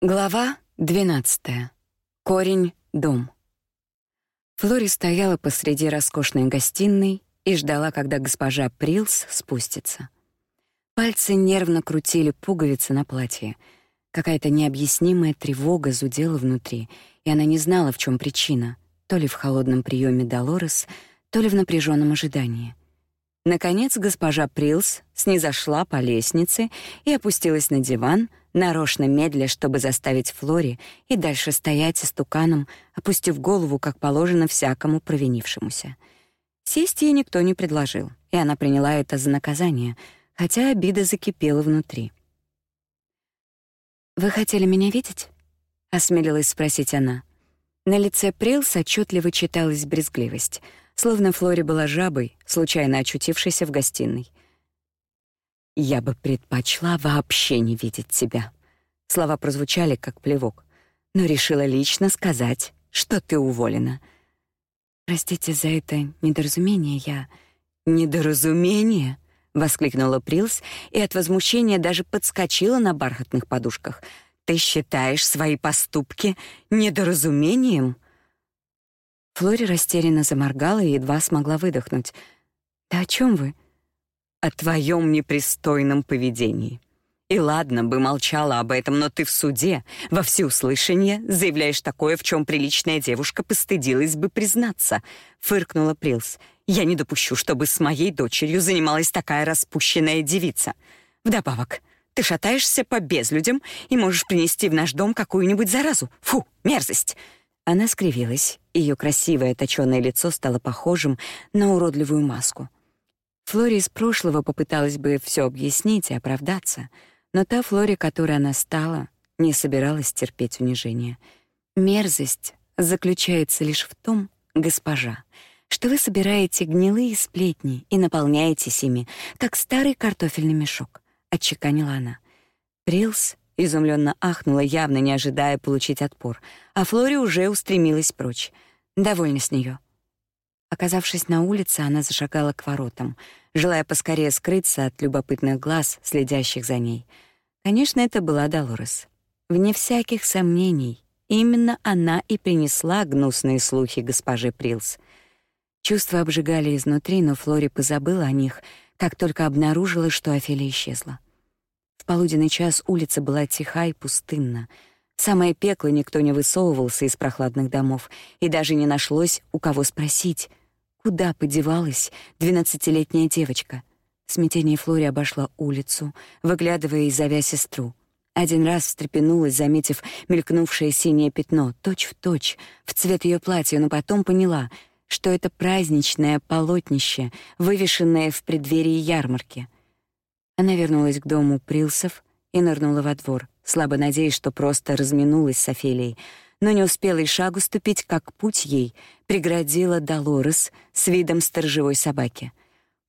Глава 12. Корень дом. Флори стояла посреди роскошной гостиной и ждала, когда госпожа Прилс спустится. Пальцы нервно крутили пуговицы на платье. Какая-то необъяснимая тревога зудела внутри, и она не знала, в чем причина: то ли в холодном приеме Долорес, то ли в напряженном ожидании. Наконец госпожа Прилс снизошла по лестнице и опустилась на диван, нарочно медля, чтобы заставить Флори и дальше стоять истуканом, опустив голову, как положено всякому провинившемуся. Сесть ей никто не предложил, и она приняла это за наказание, хотя обида закипела внутри. «Вы хотели меня видеть?» — осмелилась спросить она. На лице Прилс отчетливо читалась брезгливость — словно Флори была жабой, случайно очутившейся в гостиной. «Я бы предпочла вообще не видеть тебя». Слова прозвучали как плевок, но решила лично сказать, что ты уволена. «Простите за это недоразумение, я...» «Недоразумение?» — воскликнула Прилс и от возмущения даже подскочила на бархатных подушках. «Ты считаешь свои поступки недоразумением?» Флори растерянно заморгала и едва смогла выдохнуть. «Да о чем вы?» «О твоем непристойном поведении. И ладно бы молчала об этом, но ты в суде, во всеуслышание, заявляешь такое, в чем приличная девушка постыдилась бы признаться», — фыркнула Прилс. «Я не допущу, чтобы с моей дочерью занималась такая распущенная девица. Вдобавок, ты шатаешься по безлюдям и можешь принести в наш дом какую-нибудь заразу. Фу, мерзость!» Она скривилась, ее красивое точёное лицо стало похожим на уродливую маску. Флори из прошлого попыталась бы все объяснить и оправдаться, но та Флори, которой она стала, не собиралась терпеть унижение. Мерзость заключается лишь в том, госпожа, что вы собираете гнилые сплетни и наполняете ими, как старый картофельный мешок, отчеканила она. Прилс изумленно ахнула, явно не ожидая получить отпор, а Флори уже устремилась прочь. Довольно с нее. Оказавшись на улице, она зашагала к воротам, желая поскорее скрыться от любопытных глаз, следящих за ней. Конечно, это была Долорес. Вне всяких сомнений, именно она и принесла гнусные слухи госпоже Прилс. Чувства обжигали изнутри, но Флори позабыла о них, как только обнаружила, что Офелия исчезла полуденный час улица была тиха и пустынна. В самое пекло никто не высовывался из прохладных домов, и даже не нашлось, у кого спросить, куда подевалась двенадцатилетняя девочка. В смятении Флори обошла улицу, выглядывая и зовя сестру. Один раз встрепенулась, заметив мелькнувшее синее пятно, точь-в-точь, в цвет ее платья, но потом поняла, что это праздничное полотнище, вывешенное в преддверии ярмарки — она вернулась к дому Прилсов и нырнула во двор, слабо надеясь, что просто разминулась с Офелией, но не успела и шагу ступить, как путь ей преградила Долорес с видом сторожевой собаки.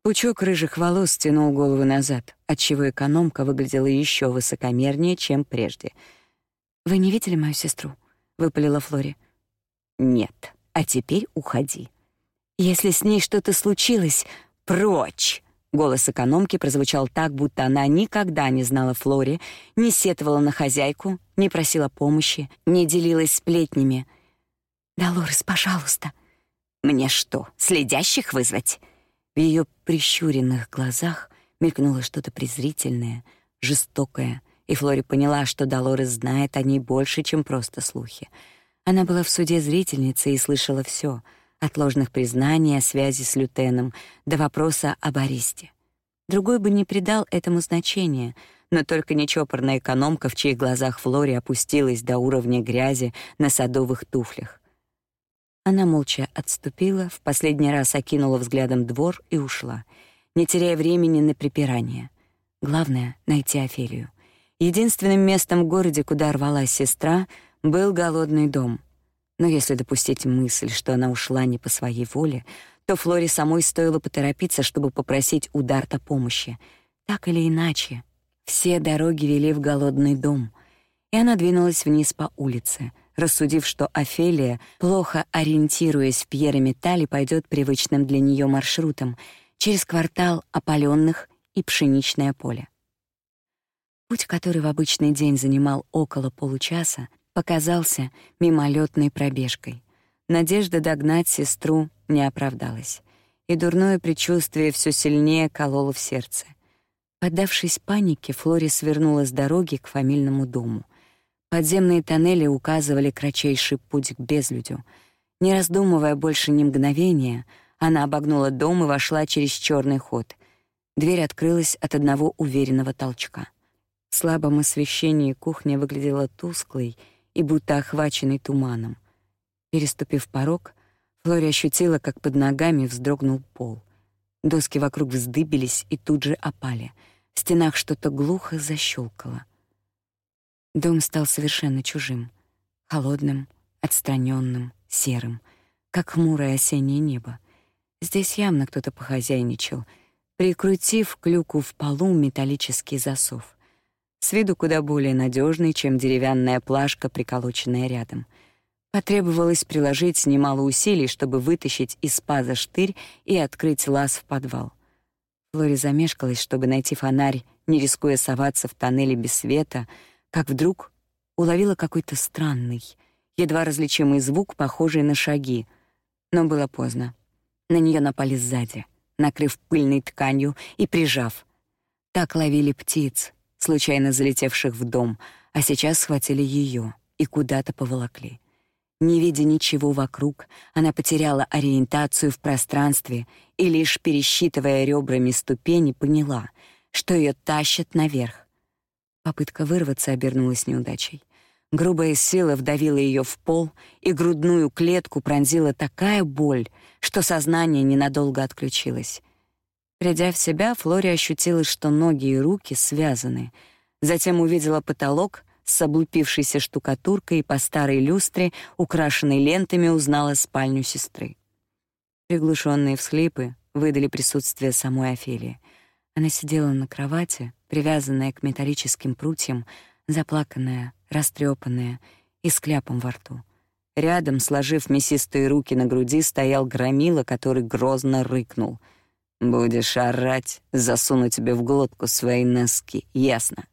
Пучок рыжих волос тянул голову назад, отчего экономка выглядела еще высокомернее, чем прежде. «Вы не видели мою сестру?» — выпалила Флори. «Нет, а теперь уходи. Если с ней что-то случилось, прочь!» Голос экономки прозвучал так, будто она никогда не знала Флори, не сетовала на хозяйку, не просила помощи, не делилась сплетнями. «Долорес, пожалуйста». «Мне что, следящих вызвать?» В ее прищуренных глазах мелькнуло что-то презрительное, жестокое, и Флори поняла, что Долорес знает о ней больше, чем просто слухи. Она была в суде зрительницей и слышала все — от ложных признаний о связи с Лютеном до вопроса об аресте. Другой бы не придал этому значения, но только нечопорная экономка, в чьих глазах Флори опустилась до уровня грязи на садовых туфлях. Она молча отступила, в последний раз окинула взглядом двор и ушла, не теряя времени на припирание. Главное — найти Офелию. Единственным местом в городе, куда рвалась сестра, был голодный дом — но если допустить мысль, что она ушла не по своей воле, то Флоре самой стоило поторопиться, чтобы попросить у Дарта помощи. Так или иначе, все дороги вели в голодный дом, и она двинулась вниз по улице, рассудив, что Офелия, плохо ориентируясь в Пьере-Металле, пойдет привычным для нее маршрутом через квартал опаленных и пшеничное поле. Путь, который в обычный день занимал около получаса, показался мимолетной пробежкой. Надежда догнать сестру не оправдалась, и дурное предчувствие все сильнее кололо в сердце. Поддавшись панике, Флори свернула с дороги к фамильному дому. Подземные тоннели указывали кратчайший путь к безлюдю. Не раздумывая больше ни мгновения, она обогнула дом и вошла через черный ход. Дверь открылась от одного уверенного толчка. В слабом освещении кухня выглядела тусклой и будто охваченной туманом. Переступив порог, Флори ощутила, как под ногами вздрогнул пол. Доски вокруг вздыбились и тут же опали. В стенах что-то глухо защелкало. Дом стал совершенно чужим, холодным, отстраненным, серым, как хмурое осеннее небо. Здесь явно кто-то похозяйничал, прикрутив к люку в полу металлический засов. С виду куда более надежный, чем деревянная плашка, приколоченная рядом — Потребовалось приложить немало усилий, чтобы вытащить из паза штырь и открыть лаз в подвал. Флори замешкалась, чтобы найти фонарь, не рискуя соваться в тоннеле без света, как вдруг уловила какой-то странный, едва различимый звук, похожий на шаги. Но было поздно. На нее напали сзади, накрыв пыльной тканью и прижав. Так ловили птиц, случайно залетевших в дом, а сейчас схватили ее и куда-то поволокли. Не видя ничего вокруг, она потеряла ориентацию в пространстве и лишь пересчитывая ребрами ступени, поняла, что ее тащат наверх. Попытка вырваться обернулась неудачей. Грубая сила вдавила ее в пол, и грудную клетку пронзила такая боль, что сознание ненадолго отключилось. Придя в себя, Флори ощутила, что ноги и руки связаны. Затем увидела потолок с облупившейся штукатуркой и по старой люстре, украшенной лентами, узнала спальню сестры. Приглушенные всхлипы выдали присутствие самой Офелии. Она сидела на кровати, привязанная к металлическим прутьям, заплаканная, растрепанная и с кляпом во рту. Рядом, сложив мясистые руки на груди, стоял громила, который грозно рыкнул. «Будешь орать, засуну тебе в глотку свои носки, ясно?»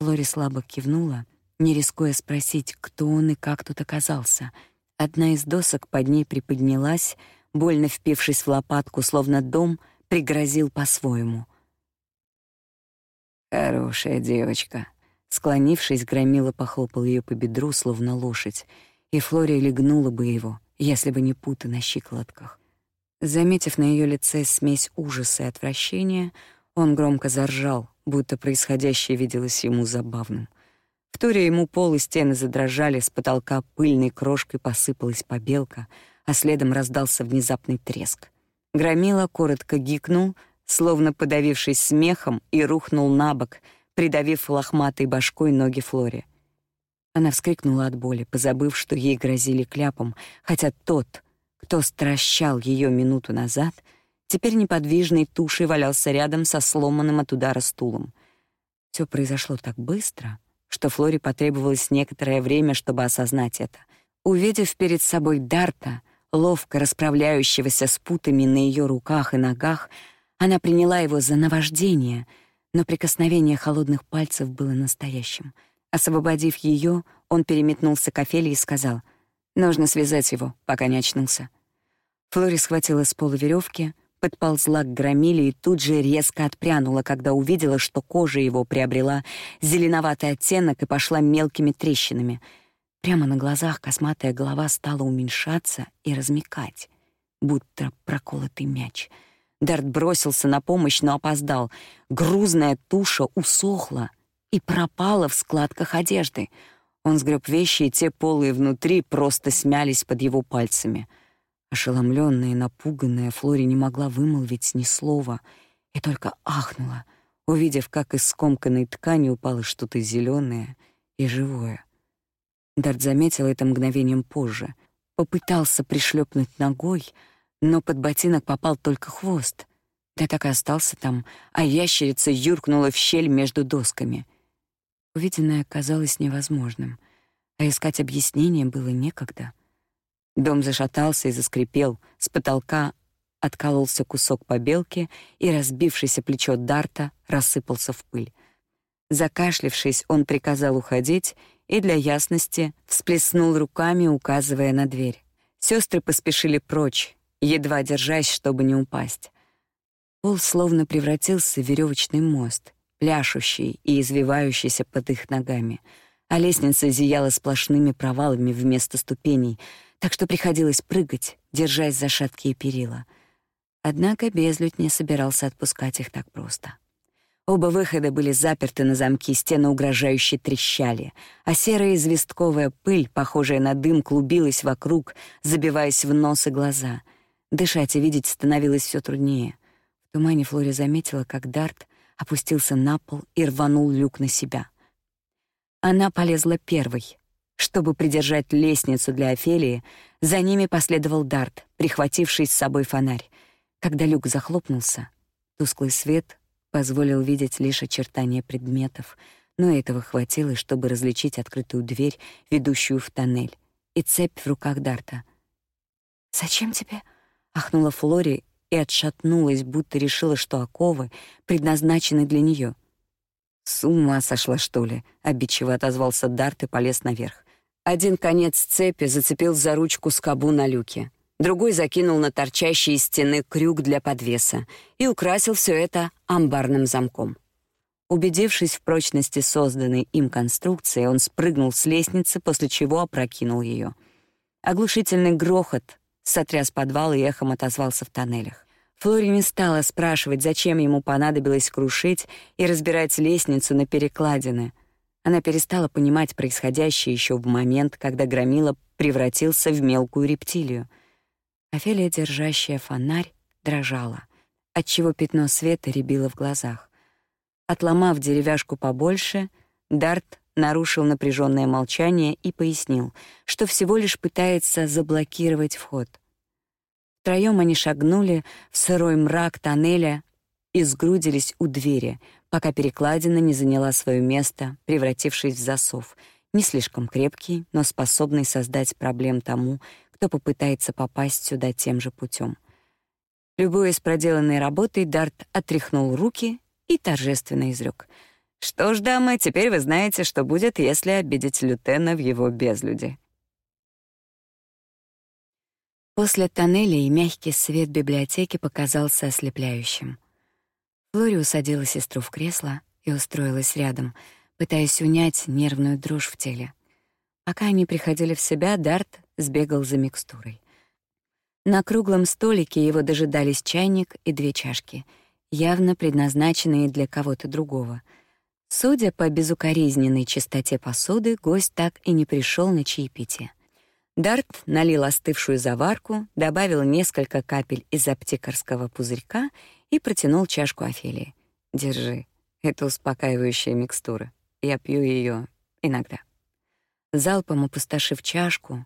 Флори слабо кивнула, не рискуя спросить, кто он и как тут оказался. Одна из досок под ней приподнялась, больно впившись в лопатку, словно дом пригрозил по-своему. «Хорошая девочка», — склонившись, Громила похлопал ее по бедру, словно лошадь, и Флория легнула бы его, если бы не путы на щиколотках. Заметив на ее лице смесь ужаса и отвращения, он громко заржал, будто происходящее виделось ему забавным. В туре ему пол и стены задрожали, с потолка пыльной крошкой посыпалась побелка, а следом раздался внезапный треск. Громила коротко гикнул, словно подавившись смехом, и рухнул на бок, придавив лохматой башкой ноги Флоре. Она вскрикнула от боли, позабыв, что ей грозили кляпом, хотя тот, кто стращал ее минуту назад — теперь неподвижной тушей валялся рядом со сломанным от удара стулом. Все произошло так быстро, что Флоре потребовалось некоторое время, чтобы осознать это. Увидев перед собой Дарта, ловко расправляющегося с путами на ее руках и ногах, она приняла его за наваждение, но прикосновение холодных пальцев было настоящим. Освободив ее, он переметнулся к Офелии и сказал: "Нужно связать его, пока не очнулся". Флори схватила с пола веревки, подползла к громиле и тут же резко отпрянула, когда увидела, что кожа его приобрела зеленоватый оттенок и пошла мелкими трещинами. Прямо на глазах косматая голова стала уменьшаться и размякать, будто проколотый мяч. Дарт бросился на помощь, но опоздал. Грузная туша усохла и пропала в складках одежды. Он сгреб вещи, и те полые внутри просто смялись под его пальцами — Ошеломленная и напуганная, Флори не могла вымолвить ни слова и только ахнула, увидев, как из скомканной ткани упало что-то зеленое и живое. Дарт заметил это мгновением позже. Попытался пришлепнуть ногой, но под ботинок попал только хвост. Да так и остался там, а ящерица юркнула в щель между досками. Увиденное казалось невозможным, а искать объяснение было некогда. Дом зашатался и заскрипел, с потолка откололся кусок побелки, и разбившееся плечо Дарта рассыпался в пыль. Закашлившись, он приказал уходить и для ясности всплеснул руками, указывая на дверь. Сестры поспешили прочь, едва держась, чтобы не упасть. Пол словно превратился в веревочный мост, пляшущий и извивающийся под их ногами, а лестница зияла сплошными провалами вместо ступеней, так что приходилось прыгать, держась за шаткие перила. Однако безлюдь не собирался отпускать их так просто. Оба выхода были заперты на замки, стены угрожающе трещали, а серая известковая пыль, похожая на дым, клубилась вокруг, забиваясь в нос и глаза. Дышать и видеть становилось все труднее. В тумане Флори заметила, как Дарт опустился на пол и рванул люк на себя. Она полезла первой. Чтобы придержать лестницу для Офелии, за ними последовал Дарт, прихвативший с собой фонарь. Когда люк захлопнулся, тусклый свет позволил видеть лишь очертания предметов, но этого хватило, чтобы различить открытую дверь, ведущую в тоннель, и цепь в руках Дарта. «Зачем тебе?» — ахнула Флори и отшатнулась, будто решила, что оковы предназначены для нее. «С ума сошла, что ли?» — обидчиво отозвался Дарт и полез наверх. Один конец цепи зацепил за ручку скобу на люке другой закинул на торчащий из стены крюк для подвеса и украсил все это амбарным замком. Убедившись в прочности созданной им конструкции, он спрыгнул с лестницы, после чего опрокинул ее. Оглушительный грохот сотряс подвал и эхом отозвался в тоннелях. Флори не стала спрашивать, зачем ему понадобилось крушить и разбирать лестницу на перекладины. Она перестала понимать происходящее еще в момент, когда Громила превратился в мелкую рептилию. Офелия, держащая фонарь, дрожала, отчего пятно света рябило в глазах. Отломав деревяшку побольше, Дарт нарушил напряженное молчание и пояснил, что всего лишь пытается заблокировать вход. Втроем они шагнули в сырой мрак тоннеля и сгрудились у двери, пока перекладина не заняла свое место, превратившись в засов, не слишком крепкий, но способный создать проблем тому, кто попытается попасть сюда тем же путем. Любуясь проделанной работой, Дарт отряхнул руки и торжественно изрек: «Что ж, дамы, теперь вы знаете, что будет, если обидеть Лютена в его безлюде». После тоннеля и мягкий свет библиотеки показался ослепляющим. Флори усадила сестру в кресло и устроилась рядом, пытаясь унять нервную дрожь в теле. Пока они приходили в себя, Дарт сбегал за микстурой. На круглом столике его дожидались чайник и две чашки, явно предназначенные для кого-то другого. Судя по безукоризненной чистоте посуды, гость так и не пришел на чаепитие. Дарт налил остывшую заварку, добавил несколько капель из аптекарского пузырька и протянул чашку Офелии. «Держи, это успокаивающая микстура. Я пью ее иногда». Залпом опустошив чашку,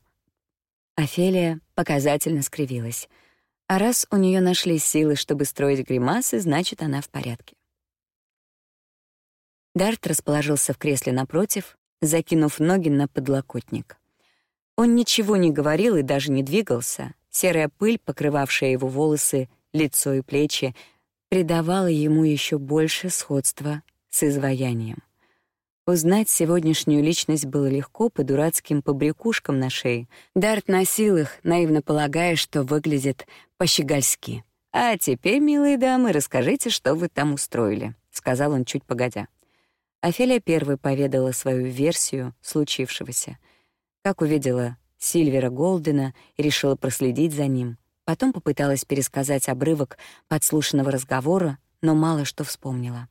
Офелия показательно скривилась. А раз у нее нашлись силы, чтобы строить гримасы, значит, она в порядке. Дарт расположился в кресле напротив, закинув ноги на подлокотник. Он ничего не говорил и даже не двигался. Серая пыль, покрывавшая его волосы, лицо и плечи, придавала ему еще больше сходства с изваянием. Узнать сегодняшнюю личность было легко по дурацким побрякушкам на шее. Дарт носил их, наивно полагая, что выглядит по-щегольски. «А теперь, милые дамы, расскажите, что вы там устроили», — сказал он чуть погодя. Офелия первой поведала свою версию случившегося. Как увидела Сильвера Голдена и решила проследить за ним. Потом попыталась пересказать обрывок подслушанного разговора, но мало что вспомнила.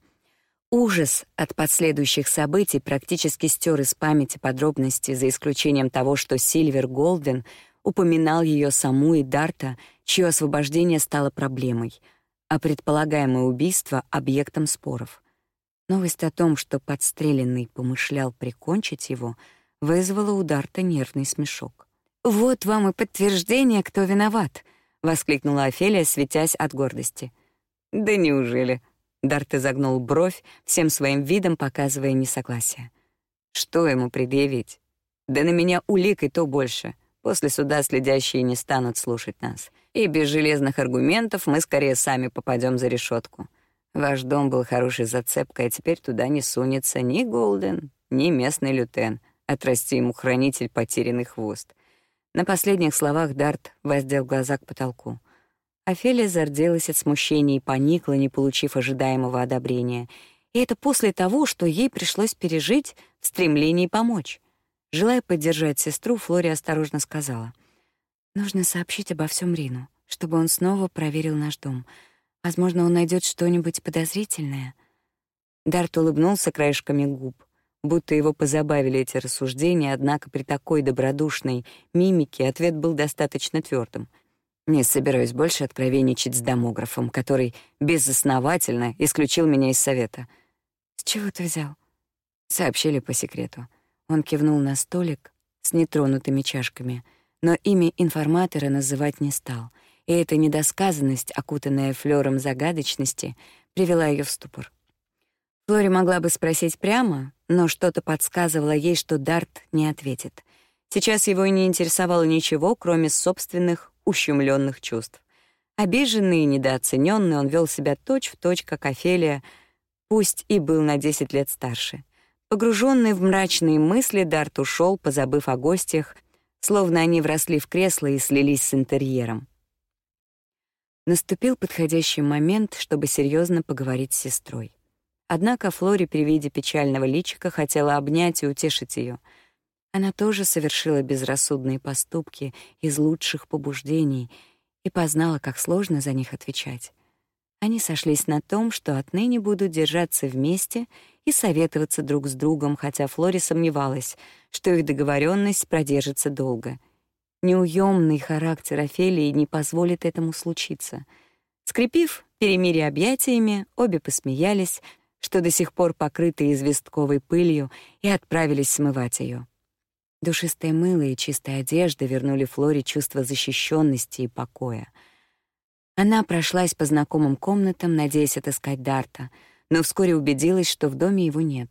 Ужас от последующих событий практически стер из памяти подробности, за исключением того, что Сильвер Голден упоминал ее саму и Дарта, чье освобождение стало проблемой, а предполагаемое убийство — объектом споров. Новость о том, что подстреленный помышлял прикончить его, вызвала у Дарта нервный смешок. «Вот вам и подтверждение, кто виноват!» — воскликнула Офелия, светясь от гордости. «Да неужели?» Дарт изогнул бровь, всем своим видом показывая несогласие. Что ему предъявить? Да на меня улик и то больше. После суда следящие не станут слушать нас. И без железных аргументов мы скорее сами попадем за решетку. Ваш дом был хорошей зацепкой, а теперь туда не сунется ни Голден, ни местный лютен. Отрасти ему хранитель потерянный хвост. На последних словах Дарт воздел глаза к потолку. Офелия зарделась от смущения и поникла, не получив ожидаемого одобрения. И это после того, что ей пришлось пережить в стремлении помочь. Желая поддержать сестру, Флори осторожно сказала: "Нужно сообщить обо всем Рину, чтобы он снова проверил наш дом. Возможно, он найдет что-нибудь подозрительное". Дарт улыбнулся краешками губ, будто его позабавили эти рассуждения, однако при такой добродушной мимике ответ был достаточно твердым. Не собираюсь больше откровенничать с домографом, который безосновательно исключил меня из совета. С чего ты взял? Сообщили по секрету. Он кивнул на столик с нетронутыми чашками, но имя информатора называть не стал, и эта недосказанность, окутанная флёром загадочности, привела ее в ступор. Флори могла бы спросить прямо, но что-то подсказывало ей, что Дарт не ответит. Сейчас его не интересовало ничего, кроме собственных ущемленных чувств. Обиженный и недооцененный, он вел себя точь-в-точь, как Офелия, пусть и был на 10 лет старше. Погруженный в мрачные мысли, Дарт ушел, позабыв о гостях, словно они вросли в кресло и слились с интерьером. Наступил подходящий момент, чтобы серьезно поговорить с сестрой. Однако Флори при виде печального личика хотела обнять и утешить ее. Она тоже совершила безрассудные поступки из лучших побуждений и познала, как сложно за них отвечать. Они сошлись на том, что отныне будут держаться вместе и советоваться друг с другом, хотя Флори сомневалась, что их договоренность продержится долго. Неуемный характер Офелии не позволит этому случиться. Скрепив перемирие объятиями, обе посмеялись, что до сих пор покрыты известковой пылью, и отправились смывать ее. Душистое мыло и чистая одежда вернули Флоре чувство защищенности и покоя — она прошлась по знакомым комнатам, надеясь отыскать Дарта, но вскоре убедилась, что в доме его нет.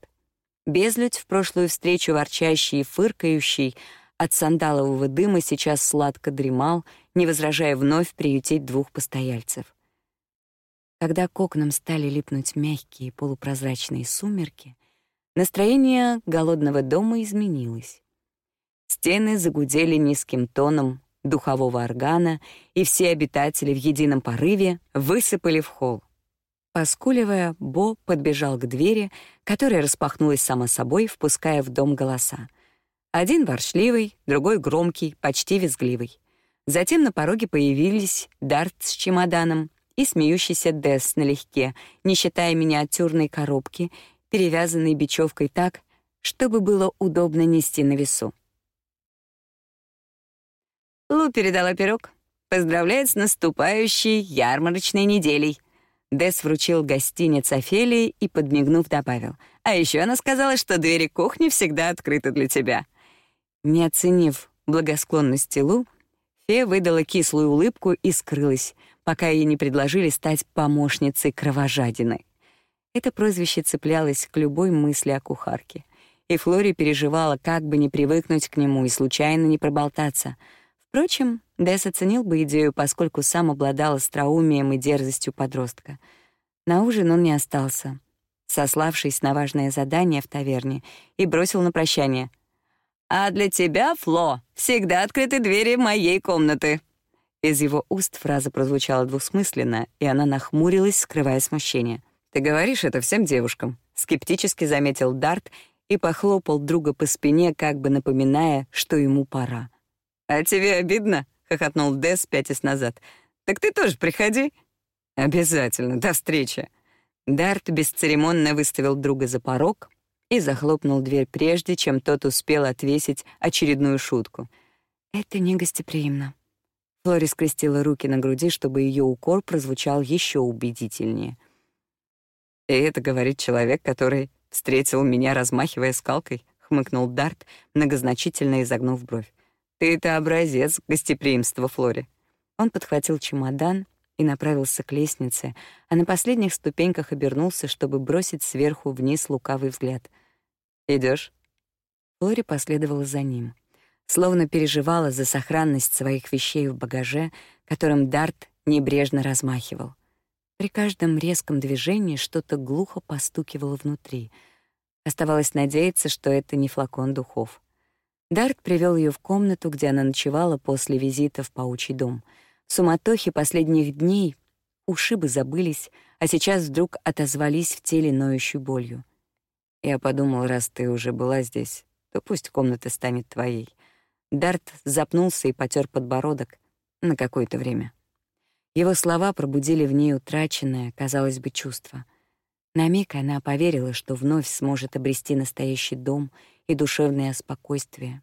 Безлюдь, в прошлую встречу ворчащий и фыркающий, от сандалового дыма сейчас сладко дремал, не возражая вновь приютить двух постояльцев. Когда к окнам стали липнуть мягкие полупрозрачные сумерки, настроение голодного дома изменилось. Стены загудели низким тоном, духового органа, и все обитатели в едином порыве высыпали в холл. Поскуливая, Бо подбежал к двери, которая распахнулась сама собой, впуская в дом голоса. Один воршливый, другой громкий, почти визгливый. Затем на пороге появились Дарт с чемоданом и смеющийся Десс налегке, не считая миниатюрной коробки, перевязанной бечевкой так, чтобы было удобно нести на весу. Лу передала пирог. Поздравляет с наступающей ярмарочной неделей. Дес вручил гостиниц Офелии и, подмигнув, добавил. А еще она сказала, что двери кухни всегда открыты для тебя. Не оценив благосклонности Лу, фея выдала кислую улыбку и скрылась, пока ей не предложили стать помощницей кровожадины. Это прозвище цеплялось к любой мысли о кухарке. И Флори переживала, как бы не привыкнуть к нему и случайно не проболтаться — Впрочем, Дэс оценил бы идею, поскольку сам обладал остроумием и дерзостью подростка. На ужин он не остался, сославшись на важное задание в таверне, и бросил на прощание. «А для тебя, Фло, всегда открыты двери моей комнаты». Из его уст фраза прозвучала двусмысленно, и она нахмурилась, скрывая смущение. «Ты говоришь это всем девушкам», — скептически заметил Дарт и похлопал друга по спине, как бы напоминая, что ему пора. «А тебе обидно?» — хохотнул Дэс, пятясь назад. «Так ты тоже приходи». «Обязательно. До встречи». Дарт бесцеремонно выставил друга за порог и захлопнул дверь прежде, чем тот успел отвесить очередную шутку. «Это не гостеприимно». Флори скрестила руки на груди, чтобы ее укор прозвучал еще убедительнее. «И это говорит человек, который встретил меня, размахивая скалкой», — хмыкнул Дарт, многозначительно изогнув бровь. Ты это образец гостеприимства, Флори. Он подхватил чемодан и направился к лестнице, а на последних ступеньках обернулся, чтобы бросить сверху вниз лукавый взгляд. Идешь? Флори последовала за ним, словно переживала за сохранность своих вещей в багаже, которым Дарт небрежно размахивал. При каждом резком движении что-то глухо постукивало внутри. Оставалось надеяться, что это не флакон духов. Дарт привел ее в комнату, где она ночевала после визита в паучий дом. В суматохе последних дней ушибы забылись, а сейчас вдруг отозвались в теле ноющей болью. Я подумал, раз ты уже была здесь, то пусть комната станет твоей. Дарт запнулся и потер подбородок на какое-то время. Его слова пробудили в ней утраченное, казалось бы, чувство. На миг она поверила, что вновь сможет обрести настоящий дом и душевное спокойствие.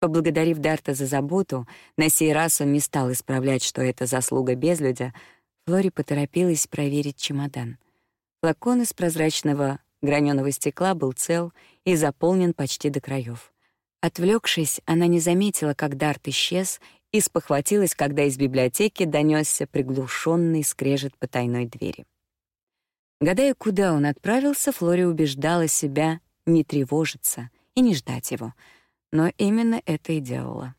Поблагодарив Дарта за заботу, на сей раз он не стал исправлять, что это заслуга безлюдя, Флори поторопилась проверить чемодан. Флакон из прозрачного граненого стекла был цел и заполнен почти до краев. Отвлекшись, она не заметила, как Дарт исчез, и спохватилась, когда из библиотеки донесся приглушенный скрежет потайной двери. Гадая, куда он отправился, Флори убеждала себя не тревожиться и не ждать его, но именно это и делала.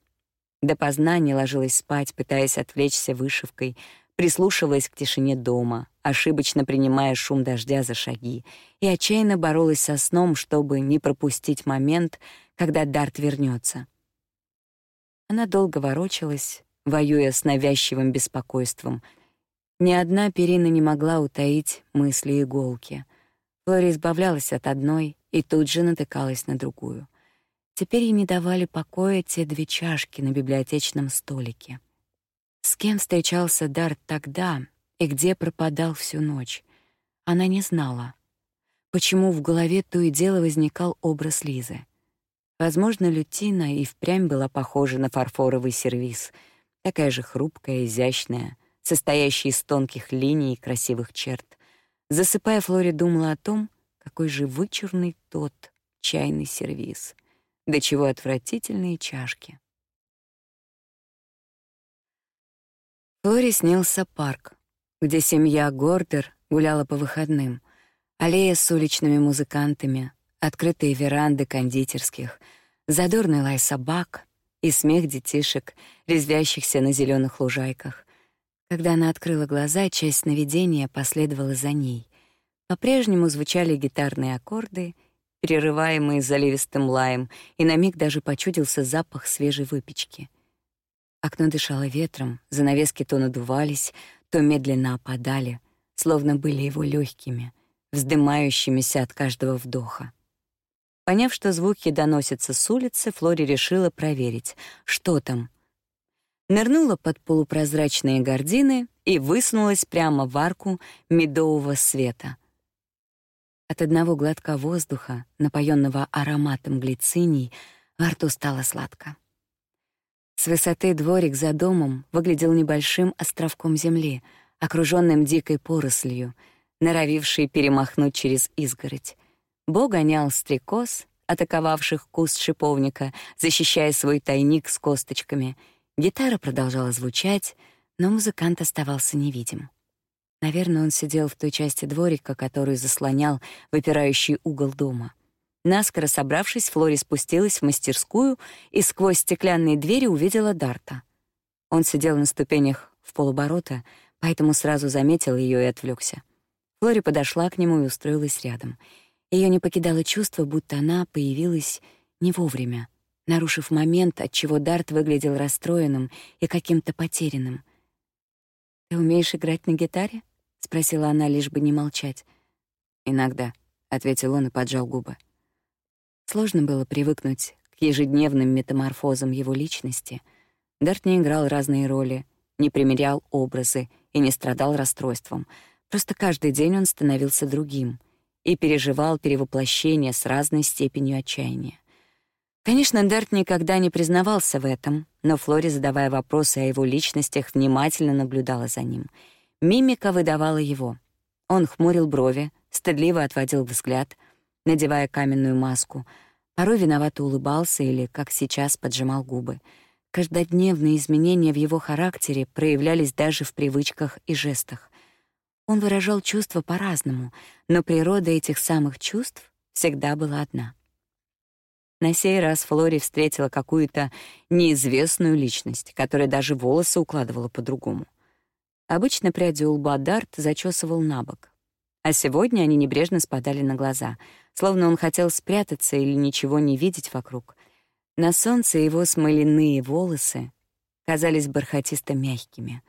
Допоздна не ложилась спать, пытаясь отвлечься вышивкой, прислушиваясь к тишине дома, ошибочно принимая шум дождя за шаги, и отчаянно боролась со сном, чтобы не пропустить момент, когда Дарт вернется. Она долго ворочалась, воюя с навязчивым беспокойством. Ни одна перина не могла утаить мысли иголки. Флори избавлялась от одной и тут же натыкалась на другую. Теперь ей не давали покоя те две чашки на библиотечном столике. С кем встречался Дарт тогда и где пропадал всю ночь? Она не знала. Почему в голове то и дело возникал образ Лизы? Возможно, лютина и впрямь была похожа на фарфоровый сервиз, такая же хрупкая, изящная, состоящая из тонких линий и красивых черт. Засыпая, Флори думала о том, какой же вычурный тот чайный сервиз, до чего отвратительные чашки. Флори снился парк, где семья Гордер гуляла по выходным, аллея с уличными музыкантами, открытые веранды кондитерских, задорный лай собак и смех детишек, резвящихся на зеленых лужайках. Когда она открыла глаза, часть сновидения последовала за ней. По-прежнему звучали гитарные аккорды, прерываемые заливистым лаем, и на миг даже почудился запах свежей выпечки. Окно дышало ветром, занавески то надувались, то медленно опадали, словно были его легкими, вздымающимися от каждого вдоха. Поняв, что звуки доносятся с улицы, Флори решила проверить, что там. Нырнула под полупрозрачные гардины и высунулась прямо в арку медового света. От одного глотка воздуха, напоенного ароматом глициний, во рту стало сладко. С высоты дворик за домом выглядел небольшим островком земли, окруженным дикой порослью, норовившей перемахнуть через изгородь. Бо гонял стрекоз, атаковавших куст шиповника, защищая свой тайник с косточками. Гитара продолжала звучать, но музыкант оставался невидим. Наверное, он сидел в той части дворика, которую заслонял выпирающий угол дома. Наскоро собравшись, Флори спустилась в мастерскую и сквозь стеклянные двери увидела Дарта. Он сидел на ступенях в полоборота, поэтому сразу заметил ее и отвлекся. Флори подошла к нему и устроилась рядом — ее не покидало чувство, будто она появилась не вовремя, нарушив момент, от чего Дарт выглядел расстроенным и каким-то потерянным. «Ты умеешь играть на гитаре?» — спросила она, лишь бы не молчать. «Иногда», — ответил он и поджал губы. Сложно было привыкнуть к ежедневным метаморфозам его личности. Дарт не играл разные роли, не примерял образы и не страдал расстройством. Просто каждый день он становился другим — и переживал перевоплощение с разной степенью отчаяния. Конечно, Дарт никогда не признавался в этом, но Флори, задавая вопросы о его личностях, внимательно наблюдала за ним. Мимика выдавала его. Он хмурил брови, стыдливо отводил взгляд, надевая каменную маску, порой виновато улыбался или, как сейчас, поджимал губы. Каждодневные изменения в его характере проявлялись даже в привычках и жестах. Он выражал чувства по-разному, но природа этих самых чувств всегда была одна. На сей раз Флори встретила какую-то неизвестную личность, которая даже волосы укладывала по-другому. Обычно пряди у лба Дарт зачесывал на бок. А сегодня они небрежно спадали на глаза, словно он хотел спрятаться или ничего не видеть вокруг. На солнце его смоляные волосы казались бархатисто-мягкими,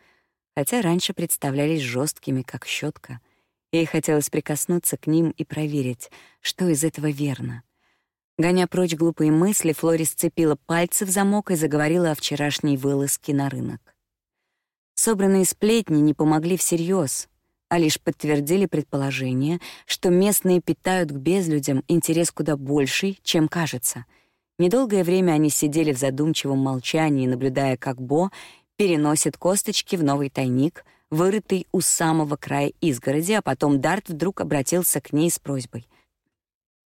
хотя раньше представлялись жесткими, как щетка. Ей хотелось прикоснуться к ним и проверить, что из этого верно. Гоня прочь глупые мысли, Флори сцепила пальцы в замок и заговорила о вчерашней вылазке на рынок. Собранные сплетни не помогли всерьез, а лишь подтвердили предположение, что местные питают к безлюдям интерес куда больший, чем кажется — Недолгое время они сидели в задумчивом молчании, наблюдая, как Бо переносит косточки в новый тайник, вырытый у самого края изгороди, а потом Дарт вдруг обратился к ней с просьбой.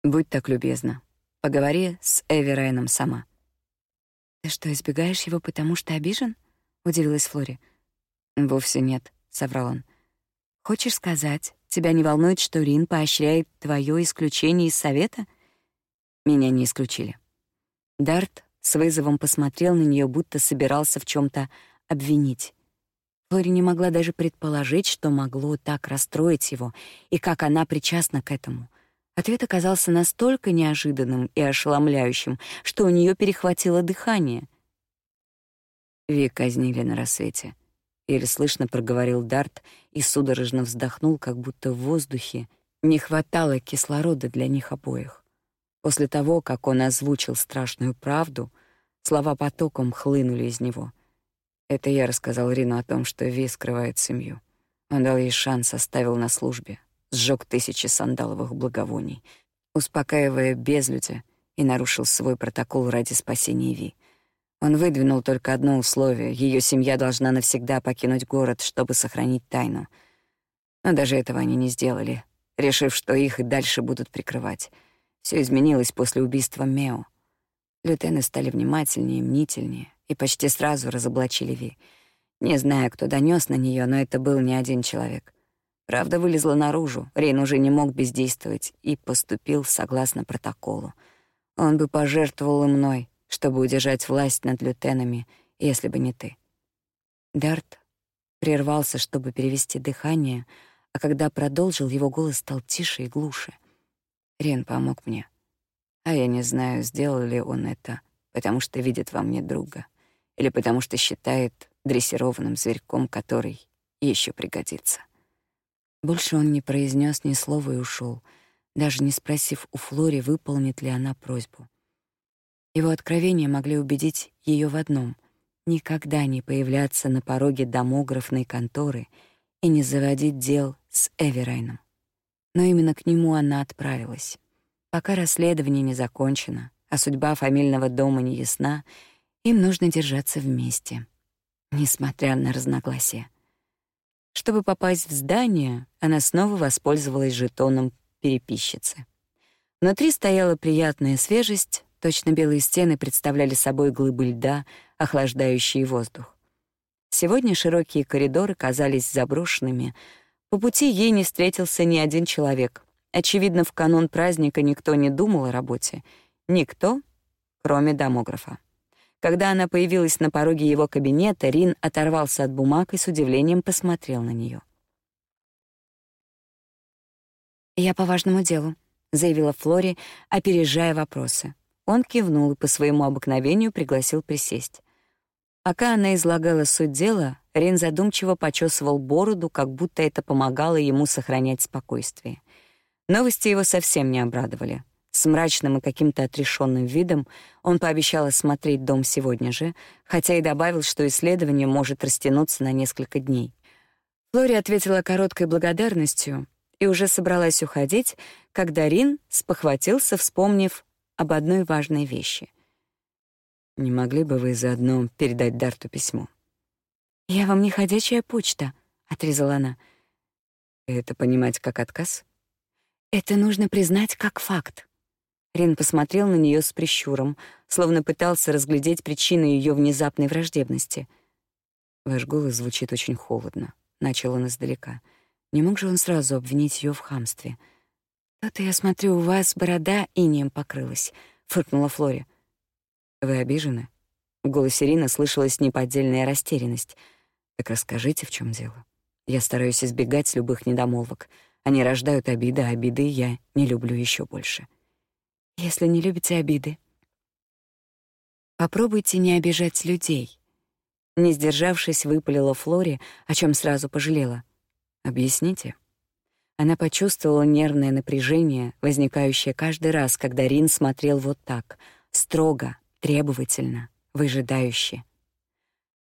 «Будь так любезна, поговори с Эверайном сама». «Ты что, избегаешь его, потому что обижен?» — удивилась Флори. «Вовсе нет», — соврал он. «Хочешь сказать, тебя не волнует, что Рин поощряет твое исключение из совета?» «Меня не исключили», Дарт с вызовом посмотрел на нее, будто собирался в чем то обвинить. Флори не могла даже предположить, что могло так расстроить его и как она причастна к этому. Ответ оказался настолько неожиданным и ошеломляющим, что у нее перехватило дыхание. Вик казнили на рассвете. Еле слышно проговорил Дарт и судорожно вздохнул, как будто в воздухе не хватало кислорода для них обоих. После того, как он озвучил страшную правду, слова потоком хлынули из него. Это я рассказал Рину о том, что Ви скрывает семью. Он дал ей шанс, оставил на службе, сжег тысячи сандаловых благовоний, успокаивая безлюдя и нарушил свой протокол ради спасения Ви. Он выдвинул только одно условие — ее семья должна навсегда покинуть город, чтобы сохранить тайну. Но даже этого они не сделали, решив, что их и дальше будут прикрывать — все изменилось после убийства Мео. Лютены стали внимательнее, мнительнее и почти сразу разоблачили Ви. Не знаю, кто донес на нее, но это был не один человек. Правда вылезла наружу, Рейн уже не мог бездействовать и поступил согласно протоколу. Он бы пожертвовал и мной, чтобы удержать власть над лютенами, если бы не ты. Дарт прервался, чтобы перевести дыхание, а когда продолжил, его голос стал тише и глуше — Рен помог мне. А я не знаю, сделал ли он это, потому что видит во мне друга, или потому что считает дрессированным зверьком, который еще пригодится. Больше он не произнес ни слова и ушел, даже не спросив у Флори, выполнит ли она просьбу. Его откровения могли убедить ее в одном — никогда не появляться на пороге домографной конторы и не заводить дел с Эверайном но именно к нему она отправилась. Пока расследование не закончено, а судьба фамильного дома не ясна, им нужно держаться вместе, несмотря на разногласия. Чтобы попасть в здание, она снова воспользовалась жетоном переписчицы. Внутри стояла приятная свежесть, точно белые стены представляли собой глыбы льда, охлаждающие воздух. Сегодня широкие коридоры казались заброшенными, по пути ей не встретился ни один человек. Очевидно, в канун праздника никто не думал о работе. Никто, кроме домографа. Когда она появилась на пороге его кабинета, Рин оторвался от бумаг и с удивлением посмотрел на нее. «Я по важному делу», — заявила Флори, опережая вопросы. Он кивнул и по своему обыкновению пригласил присесть. Пока она излагала суть дела, Рин задумчиво почесывал бороду, как будто это помогало ему сохранять спокойствие. Новости его совсем не обрадовали. С мрачным и каким-то отрешенным видом он пообещал осмотреть дом сегодня же, хотя и добавил, что исследование может растянуться на несколько дней. Флори ответила короткой благодарностью и уже собралась уходить, когда Рин спохватился, вспомнив об одной важной вещи. Не могли бы вы заодно передать Дарту письмо? Я вам не ходячая почта, отрезала она. Это понимать как отказ? Это нужно признать как факт. Рин посмотрел на нее с прищуром, словно пытался разглядеть причины ее внезапной враждебности. Ваш голос звучит очень холодно, начал он издалека. Не мог же он сразу обвинить ее в хамстве. «То-то я смотрю, у вас борода инеем покрылась», — фыркнула Флори. Вы обижены? В голосе Рины слышалась неподдельная растерянность. Так расскажите, в чем дело. Я стараюсь избегать любых недомолвок. Они рождают обиды, а обиды я не люблю еще больше. Если не любите обиды, попробуйте не обижать людей. Не сдержавшись, выпалила Флори, о чем сразу пожалела. Объясните. Она почувствовала нервное напряжение, возникающее каждый раз, когда Рин смотрел вот так, строго, требовательно, выжидающе.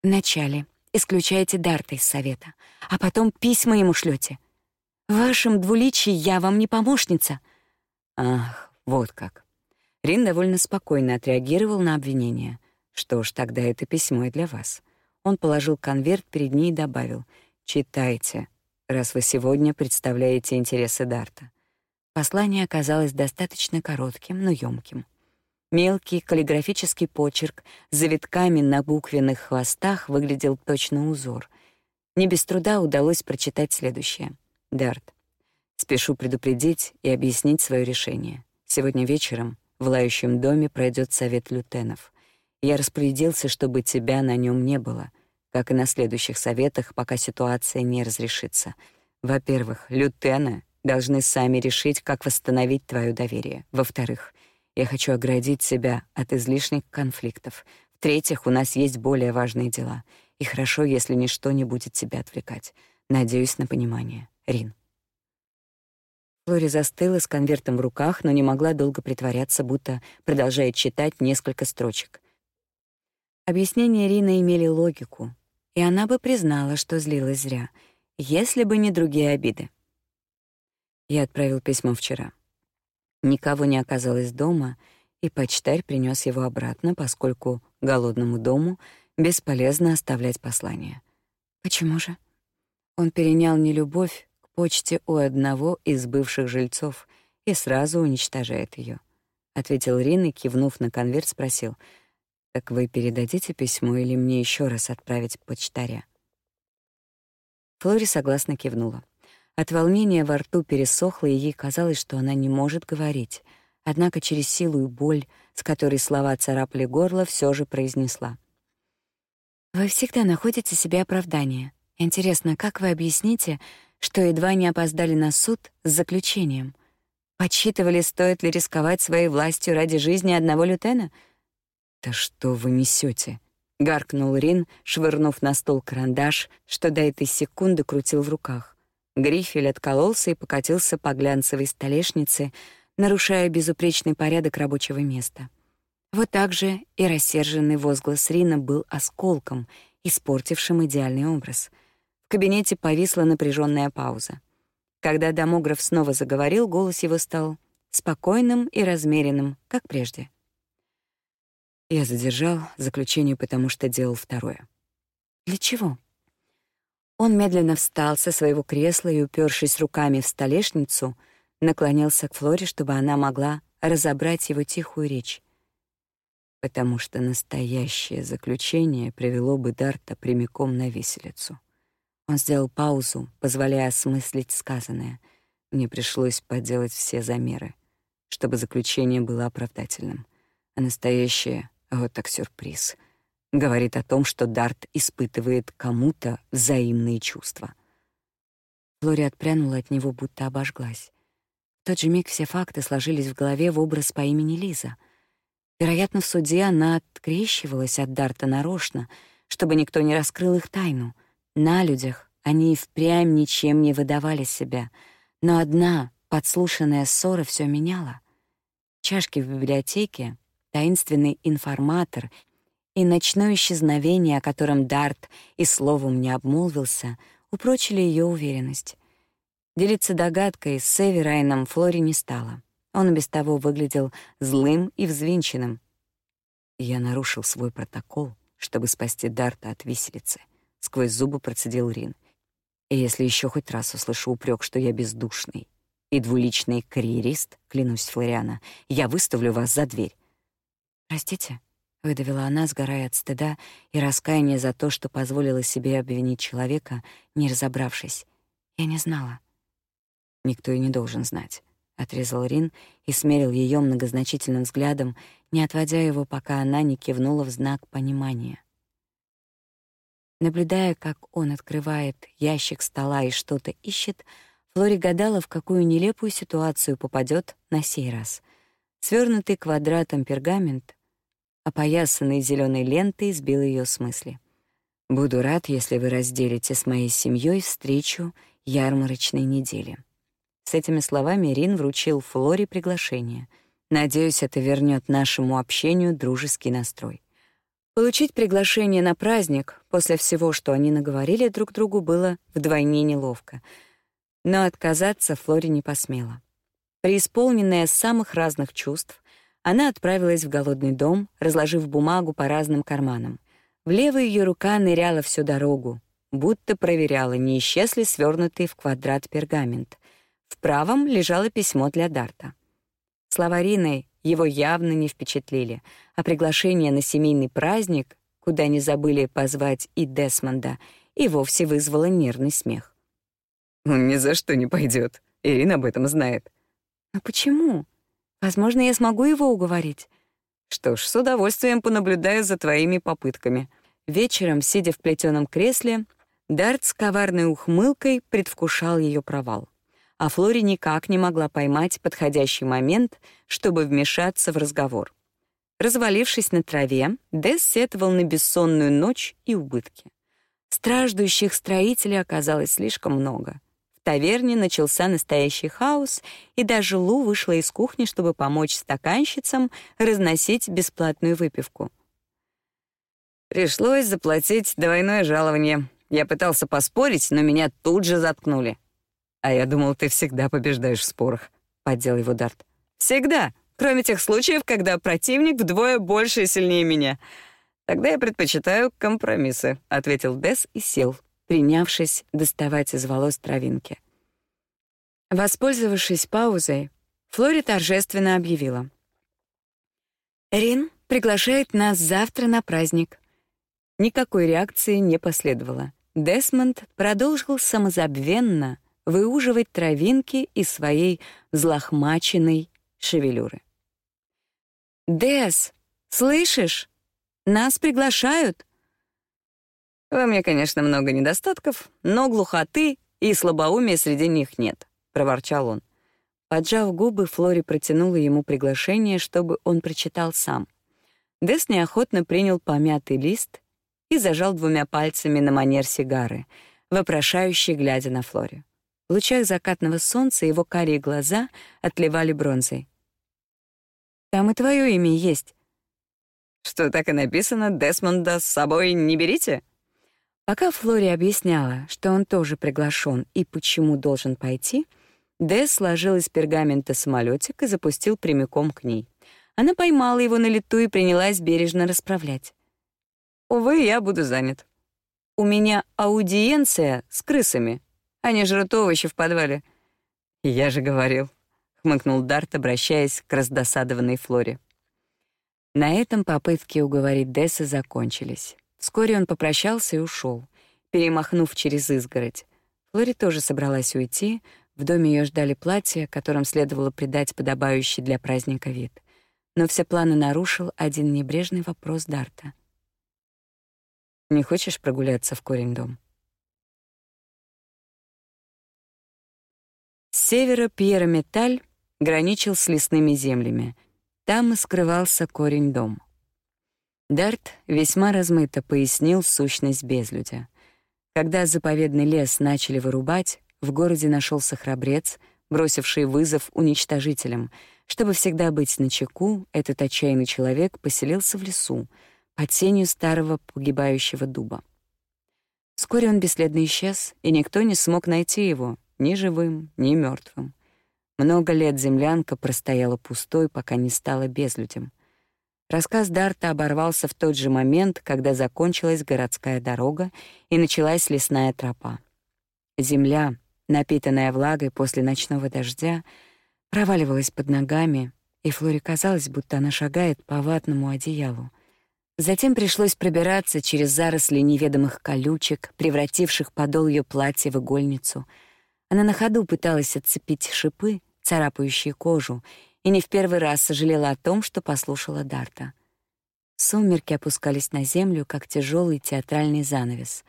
Вначале исключаете Дарта из совета, а потом письма ему шлете. В вашем двуличии я вам не помощница. Ах, вот как. Рин довольно спокойно отреагировал на обвинение. Что ж, тогда это письмо и для вас. Он положил конверт перед ней и добавил: "Читайте, раз вы сегодня представляете интересы Дарта". Послание оказалось достаточно коротким, но ёмким. Мелкий каллиграфический почерк с завитками на буквенных хвостах выглядел точно узор. Не без труда удалось прочитать следующее. Дарт. Спешу предупредить и объяснить свое решение. Сегодня вечером в лающем доме пройдет совет лютенов. Я распорядился, чтобы тебя на нем не было, как и на следующих советах, пока ситуация не разрешится. Во-первых, лютены должны сами решить, как восстановить твое доверие. Во-вторых, я хочу оградить себя от излишних конфликтов. В-третьих, у нас есть более важные дела. И хорошо, если ничто не будет тебя отвлекать. Надеюсь на понимание. Рин. Флори застыла с конвертом в руках, но не могла долго притворяться, будто продолжает читать несколько строчек. Объяснения Рины имели логику, и она бы признала, что злилась зря, если бы не другие обиды. Я отправил письмо вчера. Никого не оказалось дома, и почтарь принес его обратно, поскольку голодному дому бесполезно оставлять послание. Почему же? Он перенял нелюбовь к почте у одного из бывших жильцов и сразу уничтожает ее. Ответил Рин и, кивнув на конверт, спросил, «Так вы передадите письмо или мне еще раз отправить почтаря?» Флори согласно кивнула. От волнения во рту пересохло, и ей казалось, что она не может говорить. Однако через силу и боль, с которой слова царапали горло, все же произнесла. «Вы всегда находите себе оправдание. Интересно, как вы объясните, что едва не опоздали на суд с заключением? Подсчитывали, стоит ли рисковать своей властью ради жизни одного лютена?» «Да что вы несете? гаркнул Рин, швырнув на стол карандаш, что до этой секунды крутил в руках. Грифель откололся и покатился по глянцевой столешнице, нарушая безупречный порядок рабочего места. Вот так же и рассерженный возглас Рина был осколком, испортившим идеальный образ. В кабинете повисла напряженная пауза. Когда домограф снова заговорил, голос его стал спокойным и размеренным, как прежде. Я задержал заключение, потому что делал второе. Для чего? Он медленно встал со своего кресла и, упершись руками в столешницу, наклонился к Флоре, чтобы она могла разобрать его тихую речь. Потому что настоящее заключение привело бы Дарта прямиком на виселицу. Он сделал паузу, позволяя осмыслить сказанное. Мне пришлось поделать все замеры, чтобы заключение было оправдательным. А настоящее — вот так сюрприз — говорит о том, что Дарт испытывает кому-то взаимные чувства. Флори отпрянула от него, будто обожглась. В тот же миг все факты сложились в голове в образ по имени Лиза. Вероятно, в суде она открещивалась от Дарта нарочно, чтобы никто не раскрыл их тайну. На людях они впрямь ничем не выдавали себя, но одна подслушанная ссора все меняла. Чашки в библиотеке, таинственный информатор — и ночное исчезновение, о котором Дарт и словом не обмолвился, упрочили ее уверенность. Делиться догадкой с Северайном Флори не стала. Он без того выглядел злым и взвинченным. Я нарушил свой протокол, чтобы спасти Дарта от виселицы. Сквозь зубы процедил Рин. И если еще хоть раз услышу упрек, что я бездушный и двуличный карьерист, клянусь Флориана, я выставлю вас за дверь. Простите, выдавила она, сгорая от стыда и раскаяния за то, что позволила себе обвинить человека, не разобравшись. Я не знала. Никто и не должен знать, отрезал Рин и смерил ее многозначительным взглядом, не отводя его, пока она не кивнула в знак понимания. Наблюдая, как он открывает ящик стола и что-то ищет, Флори гадала, в какую нелепую ситуацию попадет на сей раз. Свернутый квадратом пергамент, опоясанный зеленой лентой, сбил ее с мысли. «Буду рад, если вы разделите с моей семьей встречу ярмарочной недели». С этими словами Рин вручил Флоре приглашение. Надеюсь, это вернет нашему общению дружеский настрой. Получить приглашение на праздник после всего, что они наговорили друг другу, было вдвойне неловко. Но отказаться Флори не посмела. Преисполненная самых разных чувств, она отправилась в голодный дом, разложив бумагу по разным карманам. В левой ее рука ныряла всю дорогу, будто проверяла, не исчез ли свернутый в квадрат пергамент. В правом лежало письмо для Дарта. Слова Рины его явно не впечатлили, а приглашение на семейный праздник, куда не забыли позвать и Десмонда, и вовсе вызвало нервный смех. «Он ни за что не пойдет. Ирина об этом знает». «Но почему? Возможно, я смогу его уговорить». «Что ж, с удовольствием понаблюдаю за твоими попытками». Вечером, сидя в плетеном кресле, Дарт с коварной ухмылкой предвкушал ее провал а Флори никак не могла поймать подходящий момент, чтобы вмешаться в разговор. Развалившись на траве, Десс сетовал на бессонную ночь и убытки. Страждущих строителей оказалось слишком много. В таверне начался настоящий хаос, и даже Лу вышла из кухни, чтобы помочь стаканщицам разносить бесплатную выпивку. Пришлось заплатить двойное жалование. Я пытался поспорить, но меня тут же заткнули. «А я думал, ты всегда побеждаешь в спорах», — поддел его Дарт. «Всегда, кроме тех случаев, когда противник вдвое больше и сильнее меня. Тогда я предпочитаю компромиссы», — ответил Дес и сел, принявшись доставать из волос травинки. Воспользовавшись паузой, Флори торжественно объявила. «Рин приглашает нас завтра на праздник». Никакой реакции не последовало. Десмонд продолжил самозабвенно, выуживать травинки из своей взлохмаченной шевелюры. «Дес, слышишь? Нас приглашают!» «Во мне, конечно, много недостатков, но глухоты и слабоумия среди них нет», — проворчал он. Поджав губы, Флори протянула ему приглашение, чтобы он прочитал сам. Дес неохотно принял помятый лист и зажал двумя пальцами на манер сигары, вопрошающе глядя на Флори. В лучах закатного солнца его карие глаза отливали бронзой. «Там и твое имя есть». «Что так и написано, Десмонда с собой не берите?» Пока Флори объясняла, что он тоже приглашен и почему должен пойти, Дес сложил из пергамента самолетик и запустил прямиком к ней. Она поймала его на лету и принялась бережно расправлять. «Увы, я буду занят. У меня аудиенция с крысами», они жрут овощи в подвале. Я же говорил, хмыкнул Дарт, обращаясь к раздосадованной Флоре. На этом попытки уговорить Десса закончились. Вскоре он попрощался и ушел, перемахнув через изгородь. Флори тоже собралась уйти. В доме ее ждали платья, которым следовало придать подобающий для праздника вид. Но все планы нарушил один небрежный вопрос Дарта. «Не хочешь прогуляться в корень дом?» С севера Пьерометаль граничил с лесными землями. Там и скрывался корень дом. Дарт весьма размыто пояснил сущность безлюдя. Когда заповедный лес начали вырубать, в городе нашелся храбрец, бросивший вызов уничтожителям. Чтобы всегда быть начеку, этот отчаянный человек поселился в лесу, под тенью старого погибающего дуба. Вскоре он бесследно исчез, и никто не смог найти его, ни живым, ни мертвым. Много лет землянка простояла пустой, пока не стала безлюдем. Рассказ Дарта оборвался в тот же момент, когда закончилась городская дорога и началась лесная тропа. Земля, напитанная влагой после ночного дождя, проваливалась под ногами, и Флоре казалось, будто она шагает по ватному одеялу. Затем пришлось пробираться через заросли неведомых колючек, превративших подол ее платья в игольницу — она на ходу пыталась отцепить шипы, царапающие кожу, и не в первый раз сожалела о том, что послушала Дарта. Сумерки опускались на землю, как тяжелый театральный занавес.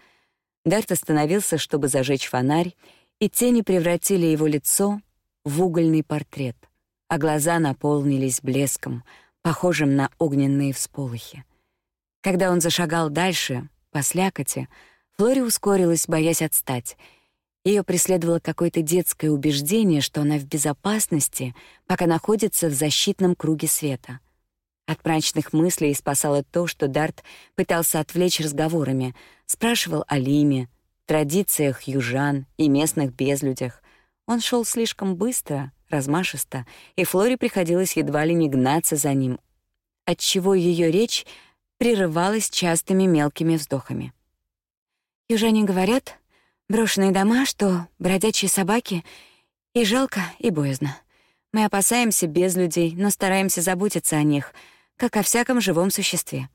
Дарт остановился, чтобы зажечь фонарь, и тени превратили его лицо в угольный портрет, а глаза наполнились блеском, похожим на огненные всполохи. Когда он зашагал дальше, по слякоти, Флори ускорилась, боясь отстать. Ее преследовало какое-то детское убеждение, что она в безопасности, пока находится в защитном круге света. От мрачных мыслей спасало то, что Дарт пытался отвлечь разговорами, спрашивал о Лиме, традициях южан и местных безлюдях. Он шел слишком быстро, размашисто, и Флоре приходилось едва ли не гнаться за ним, отчего ее речь прерывалась частыми мелкими вздохами. Южане говорят, брошенные дома, что бродячие собаки, и жалко, и боязно. Мы опасаемся без людей, но стараемся заботиться о них — как о всяком живом существе.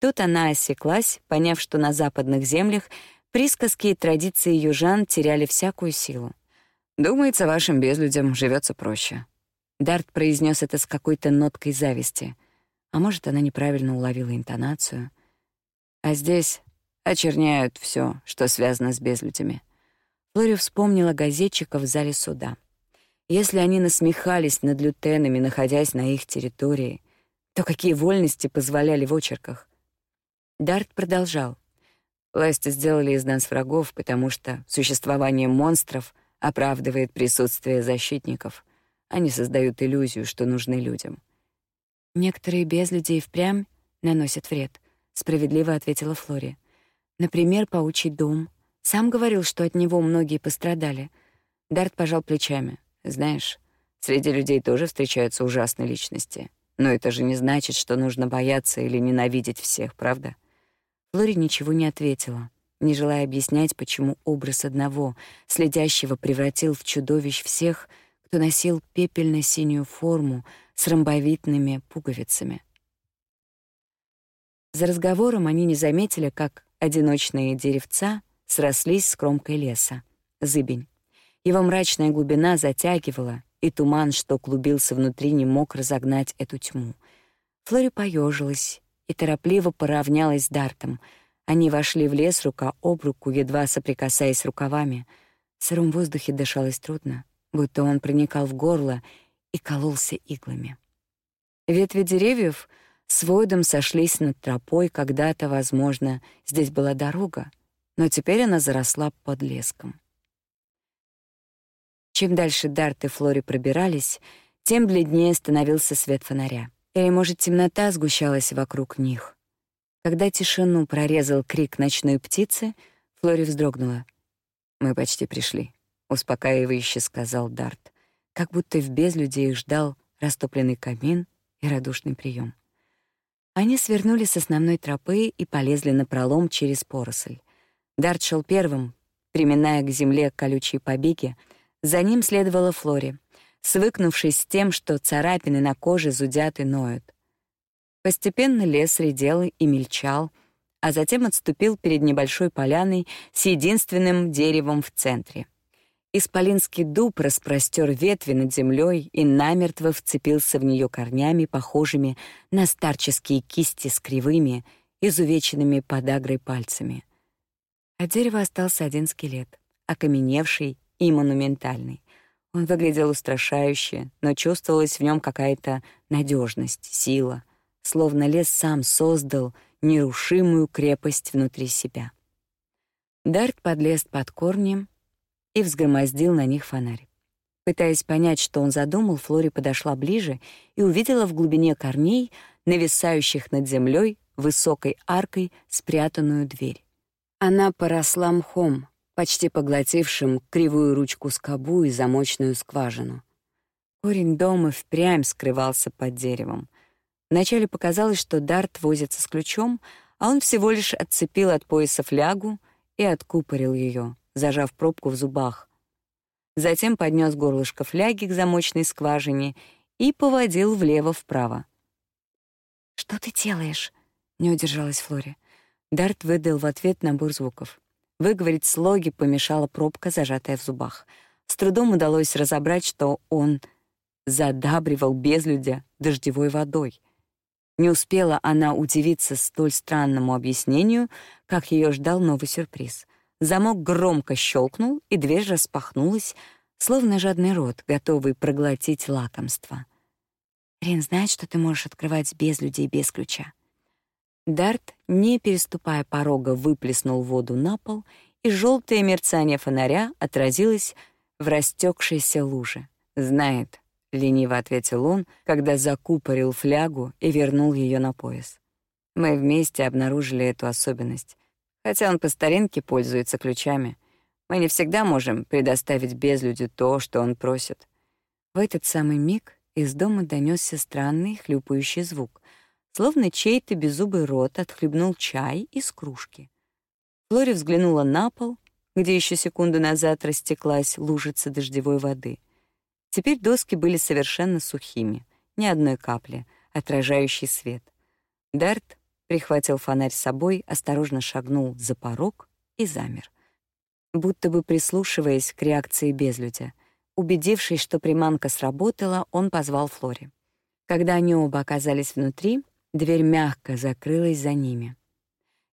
Тут она осеклась, поняв, что на западных землях присказки и традиции южан теряли всякую силу. «Думается, вашим безлюдям живется проще». Дарт произнес это с какой-то ноткой зависти. А может, она неправильно уловила интонацию. А здесь очерняют все, что связано с безлюдями. Флори вспомнила газетчиков в зале суда. Если они насмехались над лютенами, находясь на их территории, то какие вольности позволяли в очерках. Дарт продолжал. Власти сделали из нас врагов, потому что существование монстров оправдывает присутствие защитников. Они создают иллюзию, что нужны людям. Некоторые без людей впрямь наносят вред, справедливо ответила Флори. Например, паучий дом. Сам говорил, что от него многие пострадали. Дарт пожал плечами. Знаешь, среди людей тоже встречаются ужасные личности. Но это же не значит, что нужно бояться или ненавидеть всех, правда? Флори ничего не ответила, не желая объяснять, почему образ одного, следящего, превратил в чудовищ всех, кто носил пепельно-синюю форму с ромбовидными пуговицами. За разговором они не заметили, как одиночные деревца срослись с кромкой леса. Зыбень. Его мрачная глубина затягивала, и туман, что клубился внутри, не мог разогнать эту тьму. Флори поежилась и торопливо поравнялась с Дартом. Они вошли в лес рука об руку, едва соприкасаясь рукавами. В сыром воздухе дышалось трудно, будто он проникал в горло и кололся иглами. Ветви деревьев с водом сошлись над тропой, когда-то, возможно, здесь была дорога, но теперь она заросла под леском. Чем дальше Дарт и Флори пробирались, тем бледнее становился свет фонаря. Или, может, темнота сгущалась вокруг них. Когда тишину прорезал крик ночной птицы, Флори вздрогнула. «Мы почти пришли», — успокаивающе сказал Дарт, как будто в безлюде их ждал растопленный камин и радушный прием. Они свернули с основной тропы и полезли на пролом через поросль. Дарт шел первым, приминая к земле колючие побеги, за ним следовала Флори, свыкнувшись с тем, что царапины на коже зудят и ноют. Постепенно лес редел и мельчал, а затем отступил перед небольшой поляной с единственным деревом в центре. Исполинский дуб распростер ветви над землей и намертво вцепился в нее корнями, похожими на старческие кисти с кривыми, изувеченными подагрой пальцами. От дерева остался один скелет, окаменевший и монументальный. Он выглядел устрашающе, но чувствовалась в нем какая-то надежность, сила, словно лес сам создал нерушимую крепость внутри себя. Дарт подлез под корнем и взгромоздил на них фонарь. Пытаясь понять, что он задумал, Флори подошла ближе и увидела в глубине корней, нависающих над землей, высокой аркой спрятанную дверь. Она поросла мхом, почти поглотившим кривую ручку скобу и замочную скважину. Корень дома впрямь скрывался под деревом. Вначале показалось, что Дарт возится с ключом, а он всего лишь отцепил от пояса флягу и откупорил ее, зажав пробку в зубах. Затем поднес горлышко фляги к замочной скважине и поводил влево-вправо. «Что ты делаешь?» — не удержалась Флори. Дарт выдал в ответ набор звуков. Выговорить слоги помешала пробка, зажатая в зубах. С трудом удалось разобрать, что он задабривал безлюдя дождевой водой. Не успела она удивиться столь странному объяснению, как ее ждал новый сюрприз. Замок громко щелкнул, и дверь распахнулась, словно жадный рот, готовый проглотить лакомство. «Рин знает, что ты можешь открывать без людей без ключа». Дарт, не переступая порога, выплеснул воду на пол, и желтое мерцание фонаря отразилось в растекшейся луже. «Знает», — лениво ответил он, когда закупорил флягу и вернул ее на пояс. Мы вместе обнаружили эту особенность. Хотя он по старинке пользуется ключами, мы не всегда можем предоставить безлюдю то, что он просит. В этот самый миг из дома донесся странный хлюпающий звук, словно чей-то беззубый рот отхлебнул чай из кружки. Флори взглянула на пол, где еще секунду назад растеклась лужица дождевой воды. Теперь доски были совершенно сухими, ни одной капли, отражающей свет. Дарт прихватил фонарь с собой, осторожно шагнул за порог и замер. Будто бы прислушиваясь к реакции безлюдя. Убедившись, что приманка сработала, он позвал Флори. Когда они оба оказались внутри, дверь мягко закрылась за ними.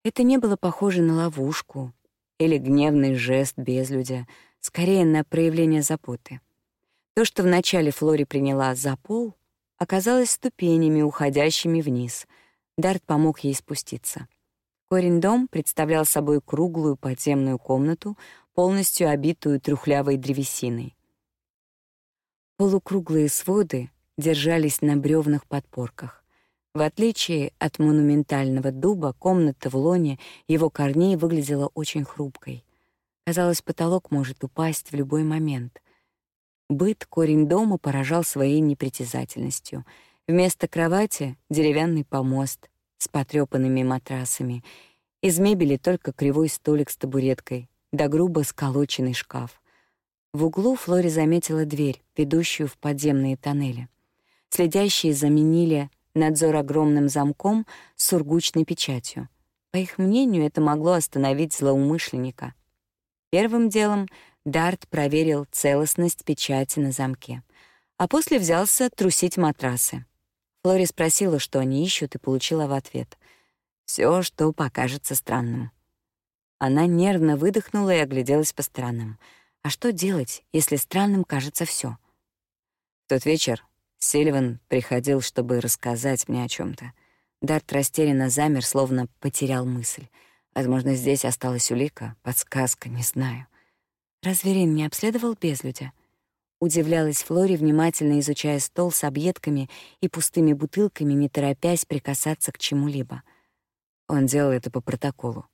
Это не было похоже на ловушку или гневный жест безлюдя, скорее на проявление заботы. То, что вначале Флори приняла за пол, оказалось ступенями, уходящими вниз. Дарт помог ей спуститься. Корин дом представлял собой круглую подземную комнату, полностью обитую трухлявой древесиной. Полукруглые своды держались на бревнах подпорках. В отличие от монументального дуба, комната в лоне его корней выглядела очень хрупкой. Казалось, потолок может упасть в любой момент. Быт корень дома поражал своей непритязательностью. Вместо кровати — деревянный помост с потрёпанными матрасами. Из мебели только кривой столик с табуреткой, да грубо сколоченный шкаф. В углу Флори заметила дверь, ведущую в подземные тоннели. Следящие заменили надзор огромным замком с сургучной печатью. По их мнению, это могло остановить злоумышленника. Первым делом Дарт проверил целостность печати на замке, а после взялся трусить матрасы. Флори спросила, что они ищут, и получила в ответ: все, что покажется странным". Она нервно выдохнула и огляделась по сторонам. А что делать, если странным кажется все? В тот вечер Сильван приходил, чтобы рассказать мне о чем то Дарт растерянно замер, словно потерял мысль. Возможно, здесь осталась улика, подсказка, не знаю. Разве Рин не обследовал безлюдя? Удивлялась Флори, внимательно изучая стол с объедками и пустыми бутылками, не торопясь прикасаться к чему-либо. Он делал это по протоколу.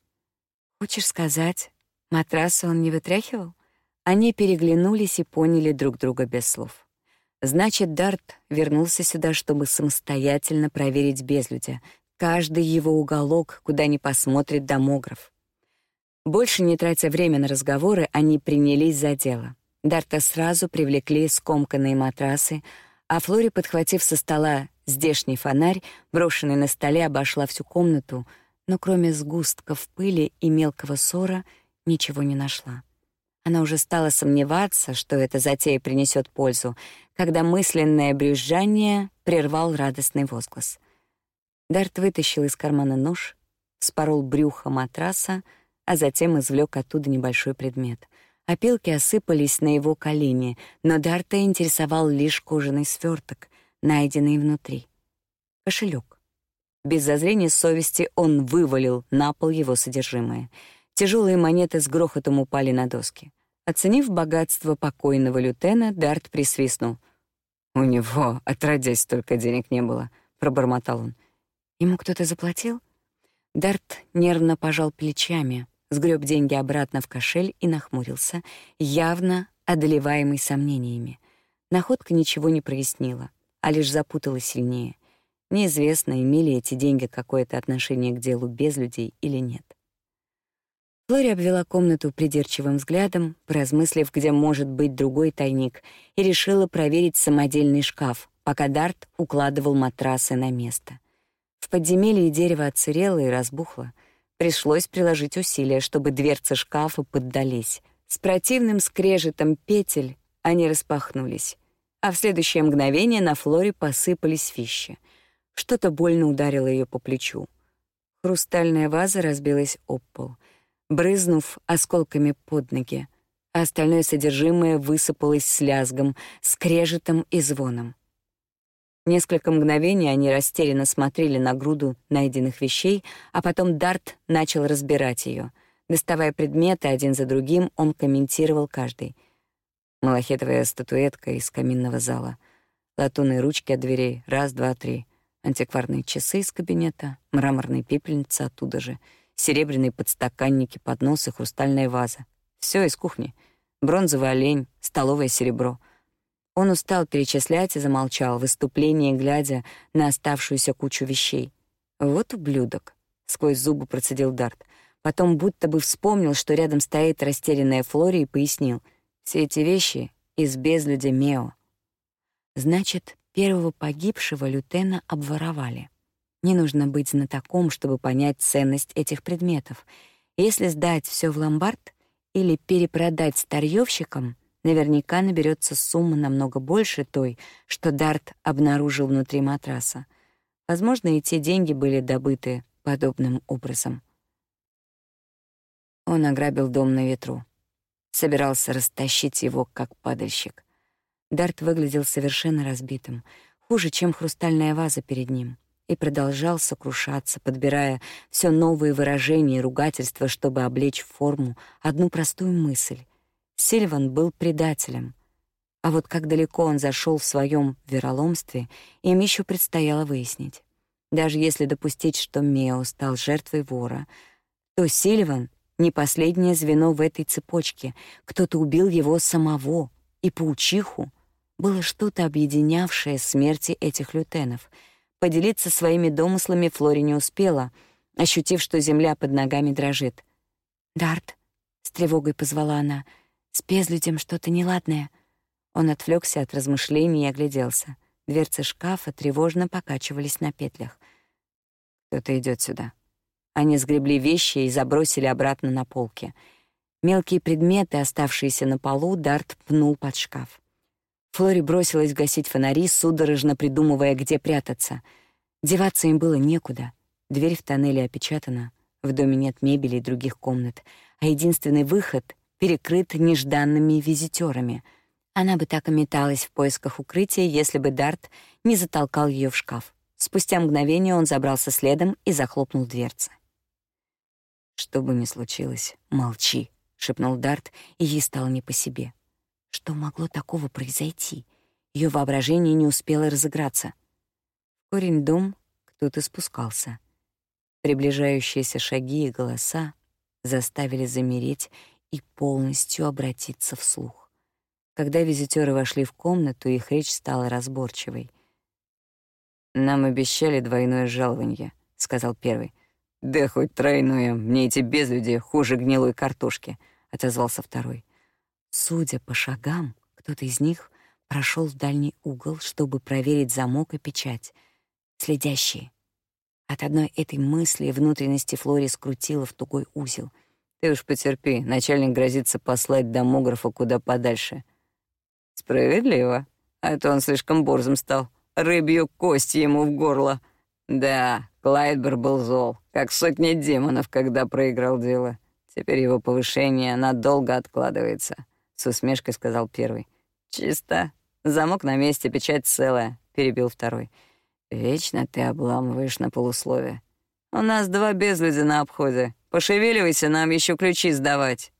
«Хочешь сказать, матрасы он не вытряхивал?» Они переглянулись и поняли друг друга без слов. Значит, Дарт вернулся сюда, чтобы самостоятельно проверить безлюдя, каждый его уголок, куда ни посмотрит домограф. Больше не тратя время на разговоры, они принялись за дело. Дарта сразу привлекли скомканные матрасы, а Флори, подхватив со стола здешний фонарь, брошенный на столе, обошла всю комнату, но кроме сгустков пыли и мелкого ссора ничего не нашла. Она уже стала сомневаться, что эта затея принесет пользу, когда мысленное брюзжание прервал радостный возглас. Дарт вытащил из кармана нож, спорол брюхо матраса, а затем извлек оттуда небольшой предмет. Опилки осыпались на его колени, но Дарта интересовал лишь кожаный сверток, найденный внутри. Кошелек. Без зазрения совести он вывалил на пол его содержимое — Тяжелые монеты с грохотом упали на доски. Оценив богатство покойного лютена, Дарт присвистнул. «У него, отродясь, столько денег не было», — пробормотал он. «Ему кто-то заплатил?» Дарт нервно пожал плечами, сгреб деньги обратно в кошель и нахмурился, явно одолеваемый сомнениями. Находка ничего не прояснила, а лишь запутала сильнее. Неизвестно, имели эти деньги какое-то отношение к делу без людей или нет. Флори обвела комнату придирчивым взглядом, поразмыслив, где может быть другой тайник, и решила проверить самодельный шкаф, пока Дарт укладывал матрасы на место. В подземелье дерево отсырело и разбухло. Пришлось приложить усилия, чтобы дверцы шкафа поддались. С противным скрежетом петель они распахнулись, а в следующее мгновение на Флоре посыпались вещи. Что-то больно ударило ее по плечу. Хрустальная ваза разбилась об пол, брызнув осколками под ноги, а остальное содержимое высыпалось с лязгом, скрежетом и звоном. Несколько мгновений они растерянно смотрели на груду найденных вещей, а потом Дарт начал разбирать ее. Доставая предметы один за другим, он комментировал каждый. Малахитовая статуэтка из каминного зала, латунные ручки от дверей, раз, два, три антикварные часы из кабинета, мраморные пепельницы оттуда же, серебряные подстаканники, подносы, хрустальная ваза. Все из кухни. Бронзовый олень, столовое серебро. Он устал перечислять и замолчал, в выступлении глядя на оставшуюся кучу вещей. «Вот ублюдок», — сквозь зубы процедил Дарт. Потом будто бы вспомнил, что рядом стоит растерянная Флори и пояснил. «Все эти вещи из безлюдя Мео». «Значит, Первого погибшего лютена обворовали. Не нужно быть знатоком, чтобы понять ценность этих предметов. Если сдать все в ломбард или перепродать старьёвщикам, наверняка наберется сумма намного больше той, что Дарт обнаружил внутри матраса. Возможно, и те деньги были добыты подобным образом. Он ограбил дом на ветру. Собирался растащить его, как падальщик. Дарт выглядел совершенно разбитым, хуже, чем хрустальная ваза перед ним, и продолжал сокрушаться, подбирая все новые выражения и ругательства, чтобы облечь в форму одну простую мысль. Сильван был предателем. А вот как далеко он зашел в своем вероломстве, им еще предстояло выяснить. Даже если допустить, что Мео стал жертвой вора, то Сильван — не последнее звено в этой цепочке. Кто-то убил его самого, и паучиху — было что-то объединявшее смерти этих лютенов. Поделиться своими домыслами Флори не успела, ощутив, что земля под ногами дрожит. «Дарт», — с тревогой позвала она, — «с безлюдем что-то неладное». Он отвлекся от размышлений и огляделся. Дверцы шкафа тревожно покачивались на петлях. «Кто-то идет сюда». Они сгребли вещи и забросили обратно на полки. Мелкие предметы, оставшиеся на полу, Дарт пнул под шкаф. Флори бросилась гасить фонари, судорожно придумывая, где прятаться. Деваться им было некуда. Дверь в тоннеле опечатана, в доме нет мебели и других комнат, а единственный выход перекрыт нежданными визитерами. Она бы так и металась в поисках укрытия, если бы Дарт не затолкал ее в шкаф. Спустя мгновение он забрался следом и захлопнул дверцы. «Что бы ни случилось, молчи», — шепнул Дарт, и ей стало не по себе. Что могло такого произойти? Ее воображение не успело разыграться. В корень дом кто-то спускался. Приближающиеся шаги и голоса заставили замереть и полностью обратиться вслух. Когда визитеры вошли в комнату, их речь стала разборчивой. «Нам обещали двойное жалование», — сказал первый. «Да хоть тройное, мне эти безлюди хуже гнилой картошки», — отозвался второй. Судя по шагам, кто-то из них прошел в дальний угол, чтобы проверить замок и печать. Следящие. От одной этой мысли внутренности Флори скрутило в тугой узел. «Ты уж потерпи, начальник грозится послать домографа куда подальше». «Справедливо. А то он слишком борзым стал. Рыбью кость ему в горло». «Да, Клайдбер был зол, как сотня демонов, когда проиграл дело. Теперь его повышение надолго откладывается с усмешкой сказал первый. Чисто. Замок на месте, печать целая, перебил второй. Вечно ты обламываешь на полусловие. У нас два безлюдя на обходе. Пошевеливайся, нам еще ключи сдавать.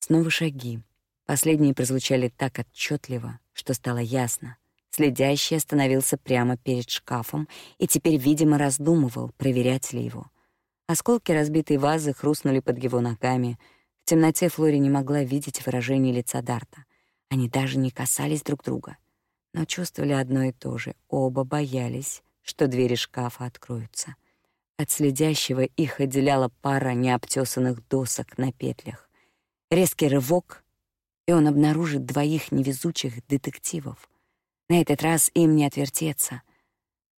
Снова шаги. Последние прозвучали так отчетливо, что стало ясно. Следящий остановился прямо перед шкафом и теперь, видимо, раздумывал, проверять ли его. Осколки разбитой вазы хрустнули под его ногами — в темноте Флори не могла видеть выражение лица Дарта. Они даже не касались друг друга, но чувствовали одно и то же. Оба боялись, что двери шкафа откроются. От следящего их отделяла пара необтесанных досок на петлях. Резкий рывок, и он обнаружит двоих невезучих детективов. На этот раз им не отвертеться.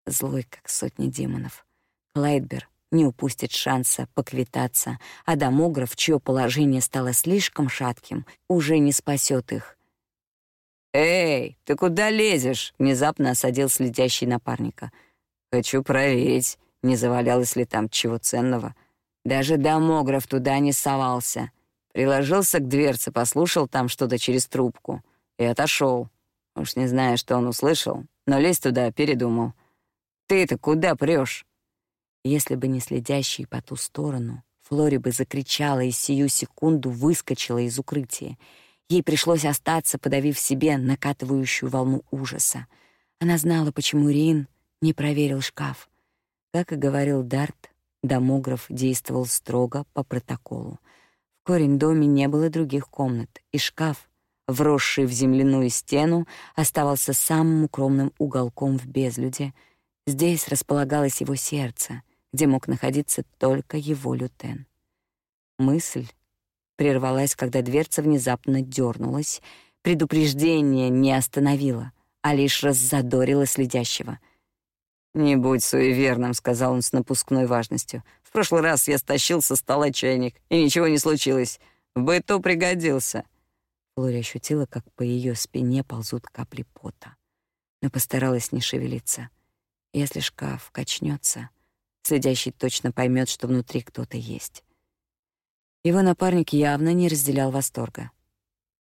Злой, как сотни демонов. Клайдбер не упустит шанса поквитаться, а домограф, чье положение стало слишком шатким, уже не спасет их. «Эй, ты куда лезешь?» — внезапно осадил следящий напарника. «Хочу проверить, не завалялось ли там чего ценного. Даже домограф туда не совался. Приложился к дверце, послушал там что-то через трубку и отошел. Уж не знаю, что он услышал, но лезть туда передумал. Ты-то куда прешь? Если бы не следящий по ту сторону, Флори бы закричала и сию секунду выскочила из укрытия. Ей пришлось остаться, подавив себе накатывающую волну ужаса. Она знала, почему Рин не проверил шкаф. Как и говорил Дарт, домограф действовал строго по протоколу. В корень доме не было других комнат, и шкаф, вросший в земляную стену, оставался самым укромным уголком в безлюде. Здесь располагалось его сердце, где мог находиться только его лютен. Мысль прервалась, когда дверца внезапно дернулась. Предупреждение не остановило, а лишь раззадорило следящего. «Не будь суеверным», — сказал он с напускной важностью. «В прошлый раз я стащил со стола чайник, и ничего не случилось. В быту пригодился». Флори ощутила, как по ее спине ползут капли пота, но постаралась не шевелиться. Если шкаф качнется, следящий точно поймет, что внутри кто-то есть. Его напарник явно не разделял восторга.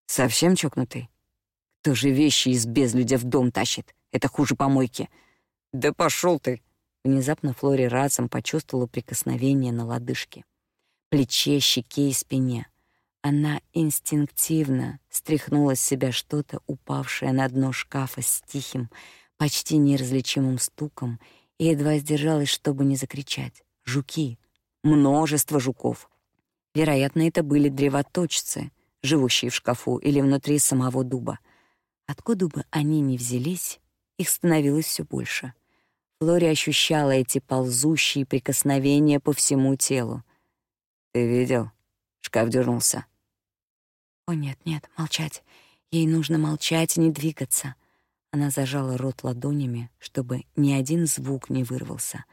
«Совсем чокнутый? Кто же вещи из безлюдя в дом тащит? Это хуже помойки». «Да пошел ты!» Внезапно Флори разом почувствовала прикосновение на лодыжке, плече, щеке и спине. Она инстинктивно стряхнула с себя что-то, упавшее на дно шкафа с тихим, почти неразличимым стуком, и едва сдержалась, чтобы не закричать. Жуки. Множество жуков. Вероятно, это были древоточцы, живущие в шкафу или внутри самого дуба. Откуда бы они ни взялись, их становилось все больше. Флори ощущала эти ползущие прикосновения по всему телу. «Ты видел?» — шкаф дернулся. О нет, нет, молчать. Ей нужно молчать и не двигаться. Она зажала рот ладонями, чтобы ни один звук не вырвался.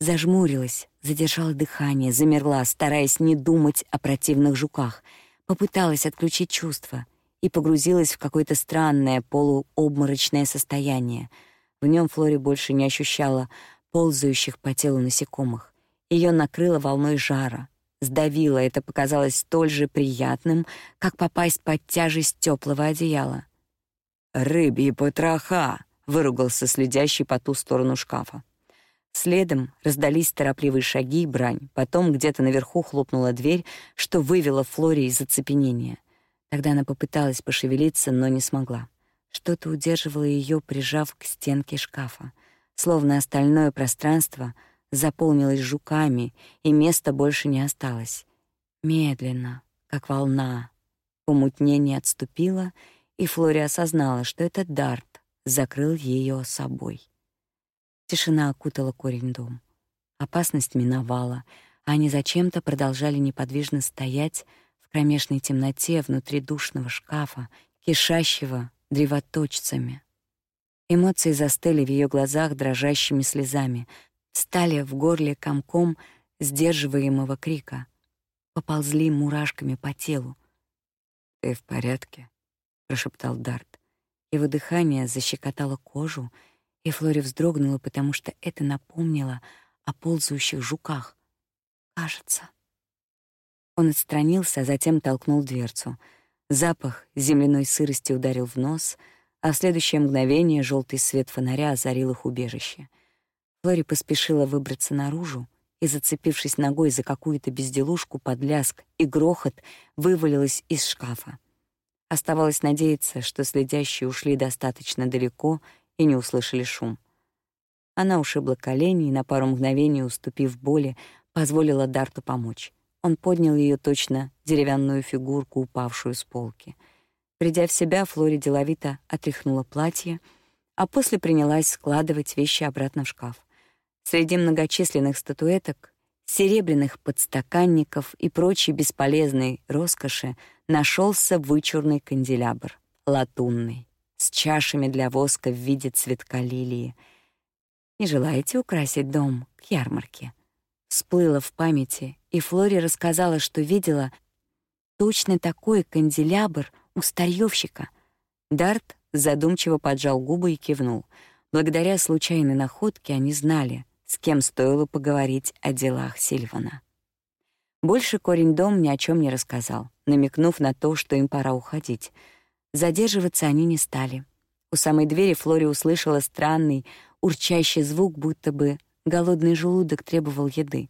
Зажмурилась, задержала дыхание, замерла, стараясь не думать о противных жуках. Попыталась отключить чувства и погрузилась в какое-то странное полуобморочное состояние. В нем Флори больше не ощущала ползающих по телу насекомых. Ее накрыло волной жара, сдавило, это показалось столь же приятным, как попасть под тяжесть теплого одеяла. «Рыбьи потроха!» — выругался следящий по ту сторону шкафа. Следом раздались торопливые шаги и брань. Потом где-то наверху хлопнула дверь, что вывело Флори из оцепенения. Тогда она попыталась пошевелиться, но не смогла. Что-то удерживало ее, прижав к стенке шкафа. Словно остальное пространство — заполнилась жуками, и места больше не осталось. Медленно, как волна, помутнение отступило, и Флори осознала, что этот Дарт закрыл ее собой. Тишина окутала корень дом. Опасность миновала, а они зачем-то продолжали неподвижно стоять в кромешной темноте внутри душного шкафа, кишащего древоточцами. Эмоции застыли в ее глазах дрожащими слезами, стали в горле комком сдерживаемого крика, поползли мурашками по телу. «Ты в порядке?» — прошептал Дарт. Его дыхание защекотало кожу, и Флори вздрогнула, потому что это напомнило о ползающих жуках. «Кажется». Он отстранился, а затем толкнул дверцу. Запах земляной сырости ударил в нос, а в следующее мгновение желтый свет фонаря озарил их убежище — Флори поспешила выбраться наружу и, зацепившись ногой за какую-то безделушку под ляск и грохот, вывалилась из шкафа. Оставалось надеяться, что следящие ушли достаточно далеко и не услышали шум. Она ушибла колени и на пару мгновений, уступив боли, позволила Дарту помочь. Он поднял ее точно деревянную фигурку, упавшую с полки. Придя в себя, Флори деловито отряхнула платье, а после принялась складывать вещи обратно в шкаф. Среди многочисленных статуэток, серебряных подстаканников и прочей бесполезной роскоши нашелся вычурный канделябр, латунный, с чашами для воска в виде цветка лилии. «Не желаете украсить дом к ярмарке?» Всплыло в памяти, и Флори рассказала, что видела точно такой канделябр у старьёвщика. Дарт задумчиво поджал губы и кивнул. Благодаря случайной находке они знали, с кем стоило поговорить о делах Сильвана. Больше корень дом ни о чем не рассказал, намекнув на то, что им пора уходить. Задерживаться они не стали. У самой двери Флори услышала странный, урчащий звук, будто бы голодный желудок требовал еды.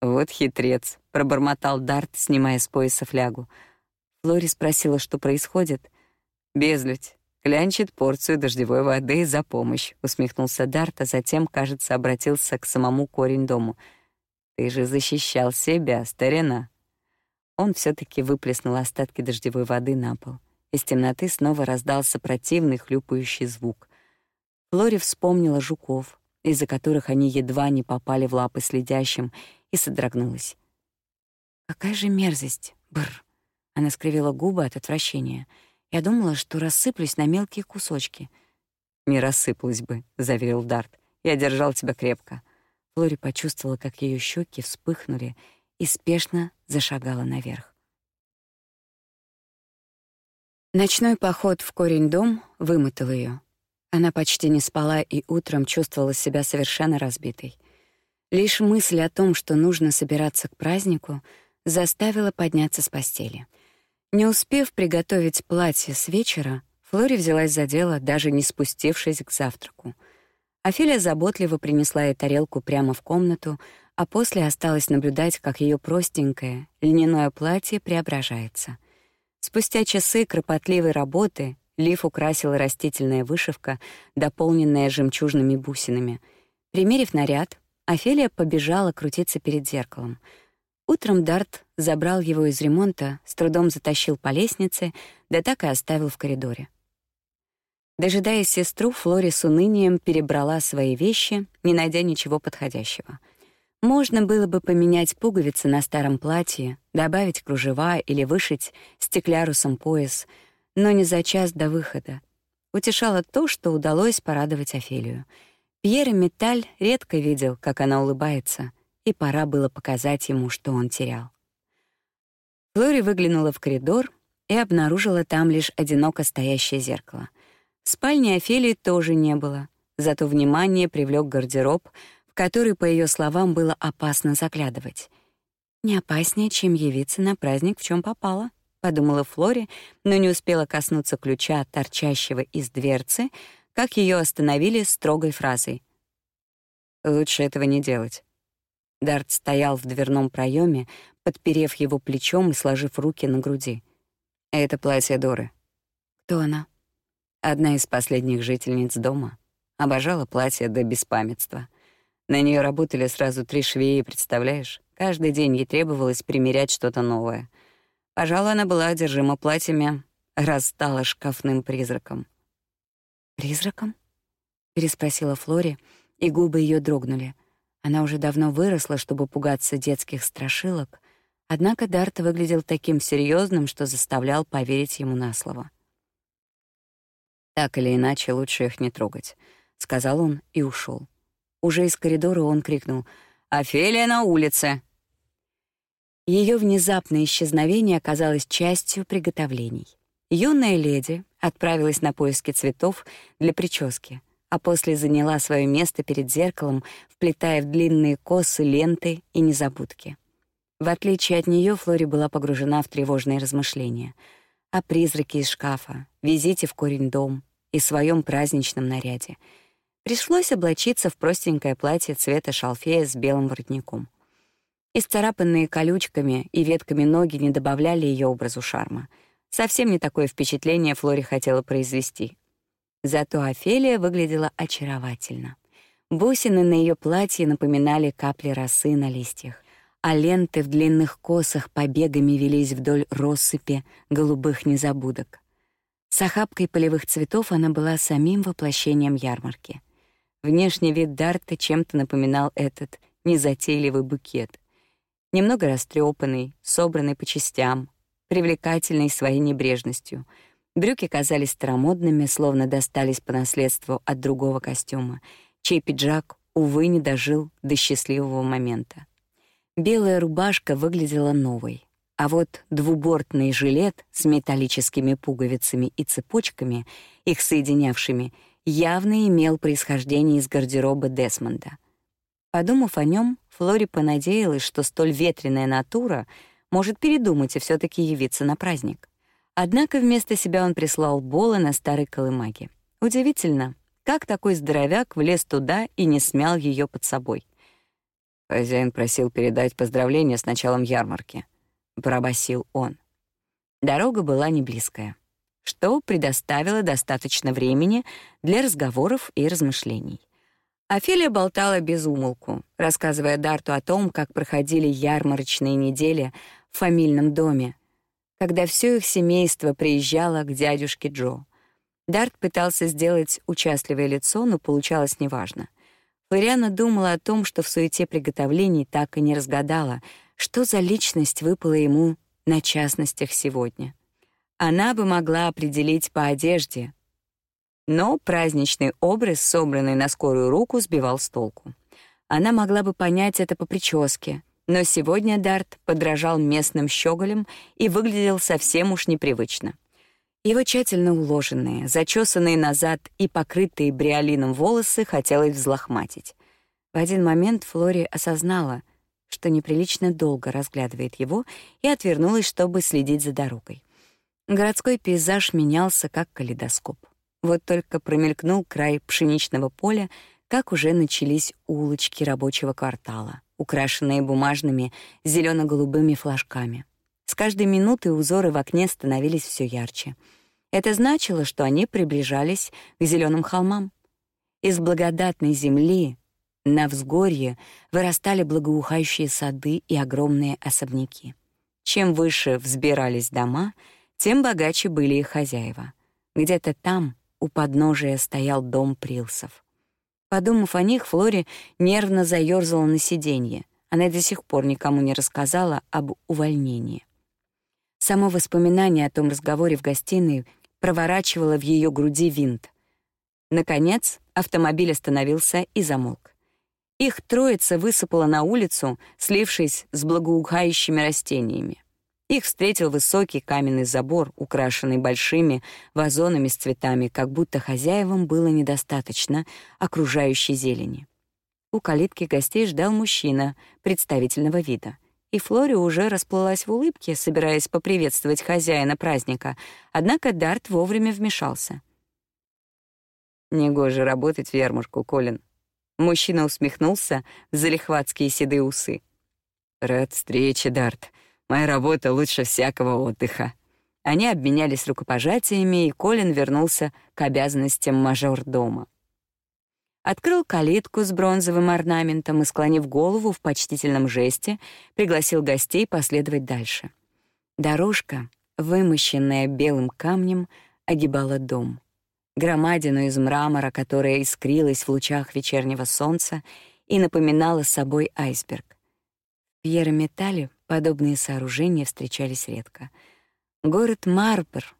«Вот хитрец», — пробормотал Дарт, снимая с пояса флягу. Флори спросила, что происходит. «Безлюдь. Клянчит порцию дождевой воды за помощь», — усмехнулся Дарт, а затем, кажется, обратился к самому корень дому. «Ты же защищал себя, старина». Он все таки выплеснул остатки дождевой воды на пол. Из темноты снова раздался противный хлюпающий звук. Флори вспомнила жуков, из-за которых они едва не попали в лапы следящим, и содрогнулась. «Какая же мерзость! Бр!» Она скривила губы от отвращения. Я думала, что рассыплюсь на мелкие кусочки. «Не рассыпалась бы», — заверил Дарт. «Я держал тебя крепко». Флори почувствовала, как ее щеки вспыхнули, и спешно зашагала наверх. Ночной поход в корень дом вымотал ее. Она почти не спала и утром чувствовала себя совершенно разбитой. Лишь мысль о том, что нужно собираться к празднику, заставила подняться с постели. Не успев приготовить платье с вечера, Флори взялась за дело, даже не спустившись к завтраку. Офелия заботливо принесла ей тарелку прямо в комнату, а после осталось наблюдать, как ее простенькое льняное платье преображается. Спустя часы кропотливой работы лиф украсила растительная вышивка, дополненная жемчужными бусинами. Примерив наряд, Офелия побежала крутиться перед зеркалом. Утром Дарт забрал его из ремонта, с трудом затащил по лестнице, да так и оставил в коридоре. Дожидаясь сестру, Флори с унынием перебрала свои вещи, не найдя ничего подходящего. Можно было бы поменять пуговицы на старом платье, добавить кружева или вышить стеклярусом пояс, но не за час до выхода. Утешало то, что удалось порадовать Офелию — Пьер Металь редко видел, как она улыбается, и пора было показать ему, что он терял. Флори выглянула в коридор и обнаружила там лишь одиноко стоящее зеркало. В спальне Офелии тоже не было, зато внимание привлек гардероб, в который, по ее словам, было опасно заглядывать. «Не опаснее, чем явиться на праздник, в чем попало», — подумала Флори, но не успела коснуться ключа, торчащего из дверцы, как ее остановили строгой фразой. «Лучше этого не делать». Дарт стоял в дверном проеме, подперев его плечом и сложив руки на груди. «Это платье Доры». «Кто она?» Одна из последних жительниц дома. Обожала платье до беспамятства. На нее работали сразу три швеи, представляешь? Каждый день ей требовалось примерять что-то новое. Пожалуй, она была одержима платьями, раз стала шкафным призраком. «Призраком?» — переспросила Флори, и губы ее дрогнули. Она уже давно выросла, чтобы пугаться детских страшилок, однако Дарт выглядел таким серьезным, что заставлял поверить ему на слово. «Так или иначе, лучше их не трогать», — сказал он и ушел. Уже из коридора он крикнул «Офелия на улице!» Ее внезапное исчезновение оказалось частью приготовлений. Юная леди отправилась на поиски цветов для прически, а после заняла свое место перед зеркалом, вплетая в длинные косы ленты и незабудки. В отличие от нее, Флори была погружена в тревожные размышления о призраке из шкафа, визите в корень дом и своем праздничном наряде. Пришлось облачиться в простенькое платье цвета шалфея с белым воротником. Исцарапанные колючками и ветками ноги не добавляли ее образу шарма — Совсем не такое впечатление Флори хотела произвести. Зато Офелия выглядела очаровательно. Бусины на ее платье напоминали капли росы на листьях, а ленты в длинных косах побегами велись вдоль россыпи голубых незабудок. С охапкой полевых цветов она была самим воплощением ярмарки. Внешний вид Дарта чем-то напоминал этот незатейливый букет. Немного растрепанный, собранный по частям, привлекательной своей небрежностью. Брюки казались старомодными, словно достались по наследству от другого костюма, чей пиджак, увы, не дожил до счастливого момента. Белая рубашка выглядела новой. А вот двубортный жилет с металлическими пуговицами и цепочками, их соединявшими, явно имел происхождение из гардероба Десмонда. Подумав о нем, Флори понадеялась, что столь ветреная натура может передумать и все таки явиться на праздник. Однако вместо себя он прислал Бола на старой колымаге. Удивительно, как такой здоровяк влез туда и не смял ее под собой. Хозяин просил передать поздравления с началом ярмарки, пробасил он. Дорога была не близкая что предоставило достаточно времени для разговоров и размышлений. Офелия болтала без умолку, рассказывая Дарту о том, как проходили ярмарочные недели в фамильном доме, когда все их семейство приезжало к дядюшке Джо. Дарт пытался сделать участливое лицо, но получалось неважно. Флориана думала о том, что в суете приготовлений так и не разгадала, что за личность выпала ему на частностях сегодня она бы могла определить по одежде. Но праздничный образ, собранный на скорую руку, сбивал с толку. Она могла бы понять это по прическе, но сегодня Дарт подражал местным щеголям и выглядел совсем уж непривычно. Его тщательно уложенные, зачесанные назад и покрытые бриолином волосы хотелось взлохматить. В один момент Флори осознала, что неприлично долго разглядывает его, и отвернулась, чтобы следить за дорогой. Городской пейзаж менялся как калейдоскоп. Вот только промелькнул край пшеничного поля, как уже начались улочки рабочего квартала, украшенные бумажными зелено голубыми флажками. С каждой минутой узоры в окне становились все ярче. Это значило, что они приближались к зеленым холмам. Из благодатной земли на взгорье вырастали благоухающие сады и огромные особняки. Чем выше взбирались дома — тем богаче были их хозяева. Где-то там, у подножия, стоял дом Прилсов. Подумав о них, Флори нервно заёрзала на сиденье. Она до сих пор никому не рассказала об увольнении. Само воспоминание о том разговоре в гостиной проворачивало в ее груди винт. Наконец, автомобиль остановился и замолк. Их троица высыпала на улицу, слившись с благоухающими растениями. Их встретил высокий каменный забор, украшенный большими вазонами с цветами, как будто хозяевам было недостаточно окружающей зелени. У калитки гостей ждал мужчина представительного вида. И Флори уже расплылась в улыбке, собираясь поприветствовать хозяина праздника, однако Дарт вовремя вмешался. «Негоже работать в ярмарку, Колин». Мужчина усмехнулся в залихватские седые усы. «Рад встрече, Дарт. Моя работа лучше всякого отдыха. Они обменялись рукопожатиями, и Колин вернулся к обязанностям мажордома. Открыл калитку с бронзовым орнаментом и, склонив голову в почтительном жесте, пригласил гостей последовать дальше. Дорожка, вымощенная белым камнем, огибала дом. Громадину из мрамора, которая искрилась в лучах вечернего солнца и напоминала собой айсберг. В пьерометалле Подобные сооружения встречались редко. Город Марпер,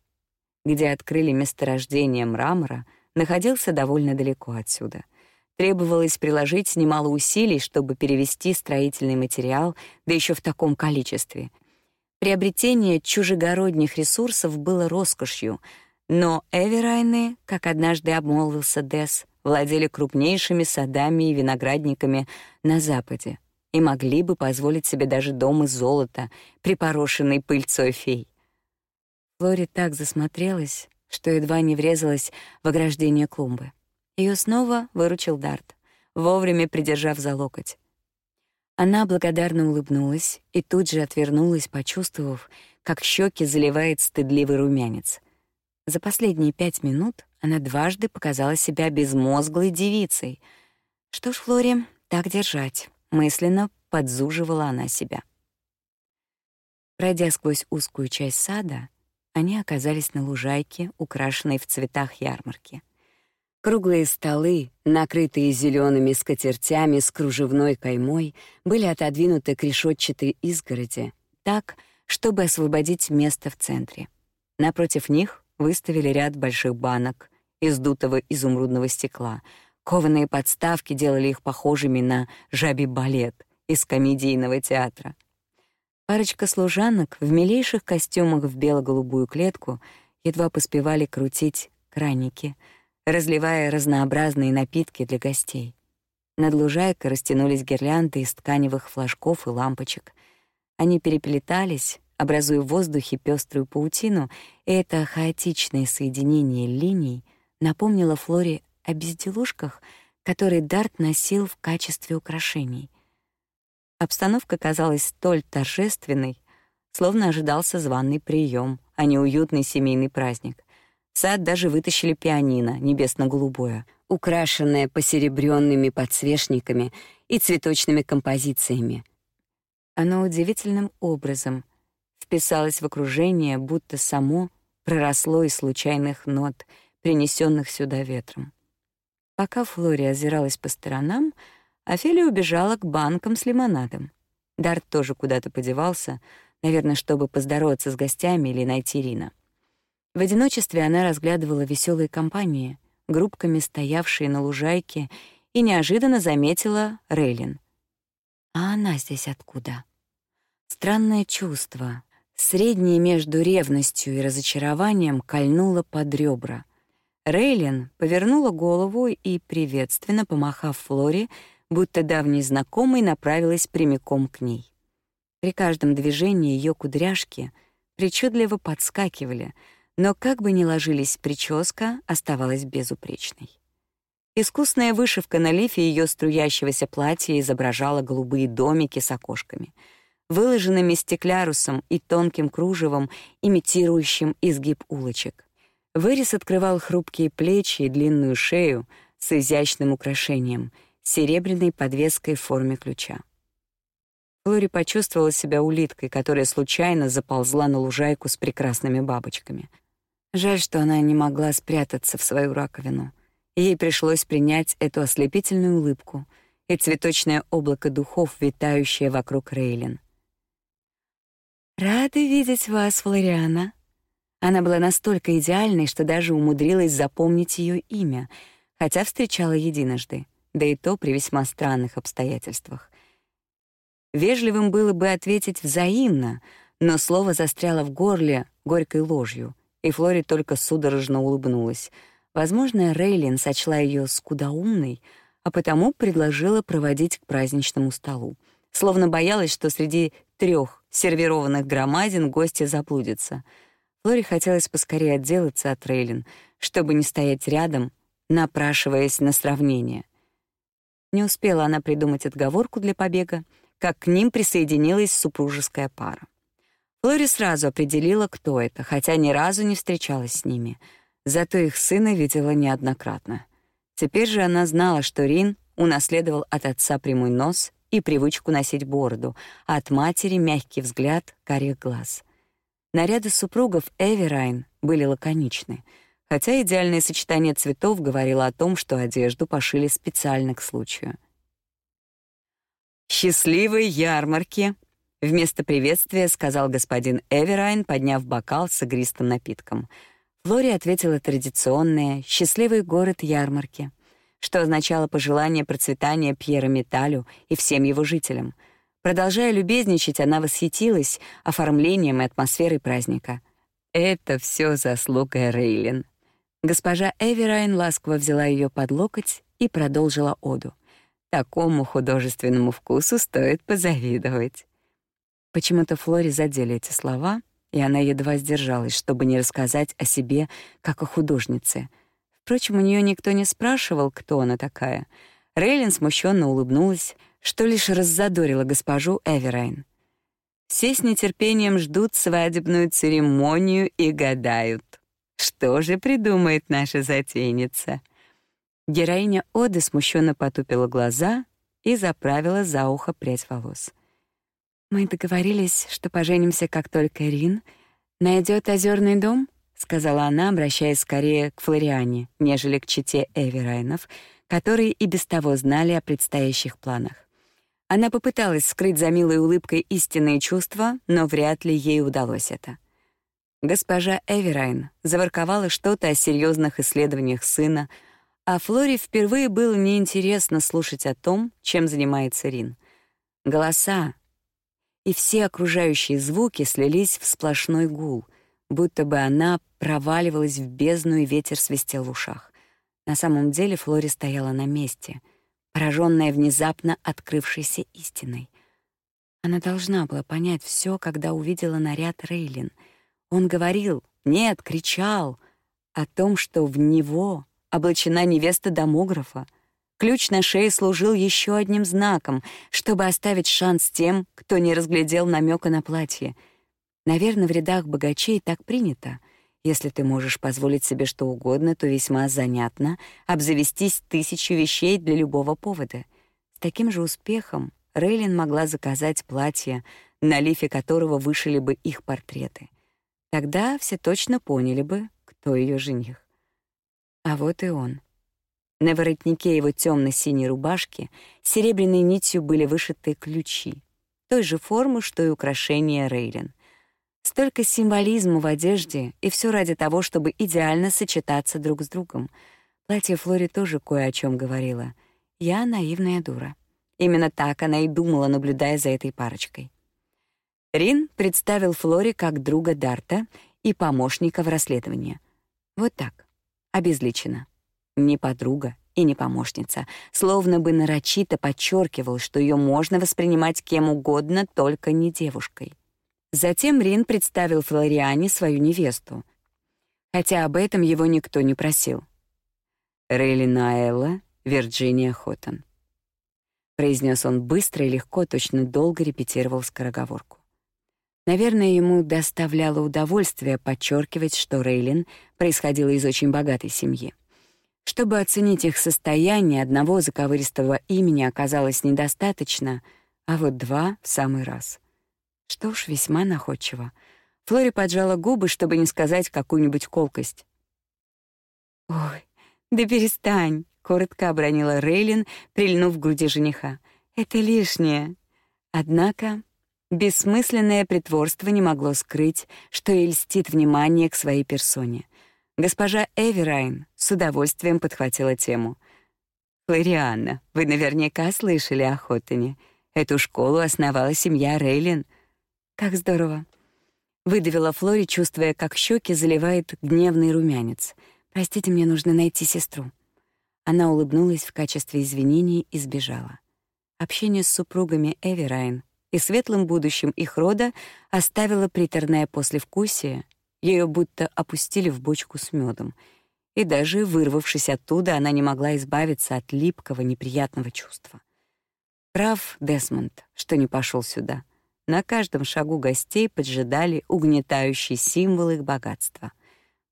где открыли месторождение мрамора, находился довольно далеко отсюда. Требовалось приложить немало усилий, чтобы перевести строительный материал, да еще в таком количестве. Приобретение чужегородних ресурсов было роскошью, но Эверайны, как однажды обмолвился Дес, владели крупнейшими садами и виноградниками на западе и могли бы позволить себе даже дом из золота, припорошенный пыльцой фей. Флори так засмотрелась, что едва не врезалась в ограждение клумбы. Ее снова выручил Дарт, вовремя придержав за локоть. Она благодарно улыбнулась и тут же отвернулась, почувствовав, как щеки заливает стыдливый румянец. За последние пять минут она дважды показала себя безмозглой девицей. Что ж, Флори, так держать мысленно подзуживала она себя. Пройдя сквозь узкую часть сада, они оказались на лужайке, украшенной в цветах ярмарки. Круглые столы, накрытые зелеными скатертями с кружевной каймой, были отодвинуты к решетчатой изгороди так, чтобы освободить место в центре. Напротив них выставили ряд больших банок из дутого изумрудного стекла — Кованые подставки делали их похожими на жабий балет из комедийного театра. Парочка служанок в милейших костюмах в бело-голубую клетку едва поспевали крутить краники, разливая разнообразные напитки для гостей. Над лужайкой растянулись гирлянды из тканевых флажков и лампочек. Они переплетались, образуя в воздухе пеструю паутину, и это хаотичное соединение линий напомнило Флоре о безделушках, которые Дарт носил в качестве украшений — Обстановка казалась столь торжественной, словно ожидался званый прием, а не уютный семейный праздник. В сад даже вытащили пианино небесно-голубое, украшенное посеребрёнными подсвечниками и цветочными композициями. Оно удивительным образом вписалось в окружение, будто само проросло из случайных нот, принесенных сюда ветром. Пока Флори озиралась по сторонам, Офелия убежала к банкам с лимонадом. Дарт тоже куда-то подевался, наверное, чтобы поздороваться с гостями или найти Рина. В одиночестве она разглядывала веселые компании, группками стоявшие на лужайке, и неожиданно заметила Рейлин. А она здесь откуда? Странное чувство, среднее между ревностью и разочарованием, кольнуло под ребра. Рейлин повернула голову и, приветственно помахав Флоре, будто давний знакомый направилась прямиком к ней. При каждом движении ее кудряшки причудливо подскакивали, но как бы ни ложились прическа, оставалась безупречной. Искусная вышивка на лифе ее струящегося платья изображала голубые домики с окошками, выложенными стеклярусом и тонким кружевом, имитирующим изгиб улочек. Вырез открывал хрупкие плечи и длинную шею с изящным украшением — серебряной подвеской в форме ключа. Флори почувствовала себя улиткой, которая случайно заползла на лужайку с прекрасными бабочками. Жаль, что она не могла спрятаться в свою раковину. Ей пришлось принять эту ослепительную улыбку и цветочное облако духов, витающее вокруг Рейлин. «Рада видеть вас, Флориана». Она была настолько идеальной, что даже умудрилась запомнить ее имя, хотя встречала единожды — да и то при весьма странных обстоятельствах. Вежливым было бы ответить взаимно, но слово застряло в горле горькой ложью, и Флори только судорожно улыбнулась. Возможно, Рейлин сочла ее скудоумной, а потому предложила проводить к праздничному столу, словно боялась, что среди трех сервированных громадин гости заблудятся. Флори хотелось поскорее отделаться от Рейлин, чтобы не стоять рядом, напрашиваясь на сравнение. Не успела она придумать отговорку для побега, как к ним присоединилась супружеская пара. Флори сразу определила, кто это, хотя ни разу не встречалась с ними. Зато их сына видела неоднократно. Теперь же она знала, что Рин унаследовал от отца прямой нос и привычку носить бороду, а от матери мягкий взгляд карих глаз. Наряды супругов Эверайн были лаконичны — хотя идеальное сочетание цветов говорило о том, что одежду пошили специально к случаю. «Счастливой ярмарки!» — вместо приветствия сказал господин Эверайн, подняв бокал с игристым напитком. Флори ответила традиционное «Счастливый город ярмарки», что означало пожелание процветания Пьера Металю и всем его жителям. Продолжая любезничать, она восхитилась оформлением и атмосферой праздника. «Это все заслуга Рейлин», Госпожа Эверайн ласково взяла ее под локоть и продолжила оду. Такому художественному вкусу стоит позавидовать. Почему-то Флори задели эти слова, и она едва сдержалась, чтобы не рассказать о себе как о художнице. Впрочем, у нее никто не спрашивал, кто она такая. Рейлин смущенно улыбнулась, что лишь раззадорило госпожу Эверайн. Все с нетерпением ждут свадебную церемонию и гадают, что же придумает наша затейница? Героиня Оды смущенно потупила глаза и заправила за ухо прядь волос. Мы договорились, что поженимся, как только Рин найдет озерный дом, сказала она, обращаясь скорее к Флориане, нежели к чете Эверайнов, которые и без того знали о предстоящих планах. Она попыталась скрыть за милой улыбкой истинные чувства, но вряд ли ей удалось это. Госпожа Эверайн заворковала что-то о серьезных исследованиях сына, а Флоре впервые было неинтересно слушать о том, чем занимается Рин. Голоса. и все окружающие звуки слились в сплошной гул, будто бы она проваливалась в бездну, и ветер свистел в ушах. На самом деле Флори стояла на месте, пораженная внезапно открывшейся истиной. Она должна была понять все, когда увидела наряд Рейлин. Он говорил, нет, кричал о том, что в него облачена невеста домографа. Ключ на шее служил еще одним знаком, чтобы оставить шанс тем, кто не разглядел намека на платье. Наверное, в рядах богачей так принято. Если ты можешь позволить себе что угодно, то весьма занятно обзавестись тысячу вещей для любого повода. С таким же успехом Рейлин могла заказать платье, на лифе которого вышили бы их портреты. Тогда все точно поняли бы, кто ее жених. А вот и он. На воротнике его темно синей рубашки серебряной нитью были вышиты ключи, той же формы, что и украшения Рейлин. Столько символизма в одежде, и все ради того, чтобы идеально сочетаться друг с другом. Платье Флори тоже кое о чем говорило. Я наивная дура. Именно так она и думала, наблюдая за этой парочкой. Рин представил Флори как друга Дарта и помощника в расследовании. Вот так, обезличенно. Не подруга и не помощница, словно бы нарочито подчеркивал, что ее можно воспринимать кем угодно, только не девушкой. Затем Рин представил Флориане свою невесту, хотя об этом его никто не просил. Рейли Наэлла, Вирджиния Хоттон. Произнес он быстро и легко, точно долго репетировал скороговорку. Наверное, ему доставляло удовольствие подчеркивать, что Рейлин происходила из очень богатой семьи. Чтобы оценить их состояние, одного заковыристого имени оказалось недостаточно, а вот два — в самый раз — что ж, весьма находчиво. Флори поджала губы, чтобы не сказать какую-нибудь колкость. «Ой, да перестань!» — коротко обронила Рейлин, прильнув к груди жениха. «Это лишнее». Однако бессмысленное притворство не могло скрыть, что ей льстит внимание к своей персоне. Госпожа Эверайн с удовольствием подхватила тему. «Флорианна, вы наверняка слышали о Хоттоне. Эту школу основала семья Рейлин — как здорово. Выдавила Флори, чувствуя, как щеки заливает гневный румянец. Простите, мне нужно найти сестру. Она улыбнулась в качестве извинений и сбежала. Общение с супругами Эверайн и светлым будущим их рода оставило приторное послевкусие. Ее будто опустили в бочку с медом, и даже вырвавшись оттуда, она не могла избавиться от липкого неприятного чувства. Прав Десмонд, что не пошел сюда. На каждом шагу гостей поджидали угнетающие символы их богатства.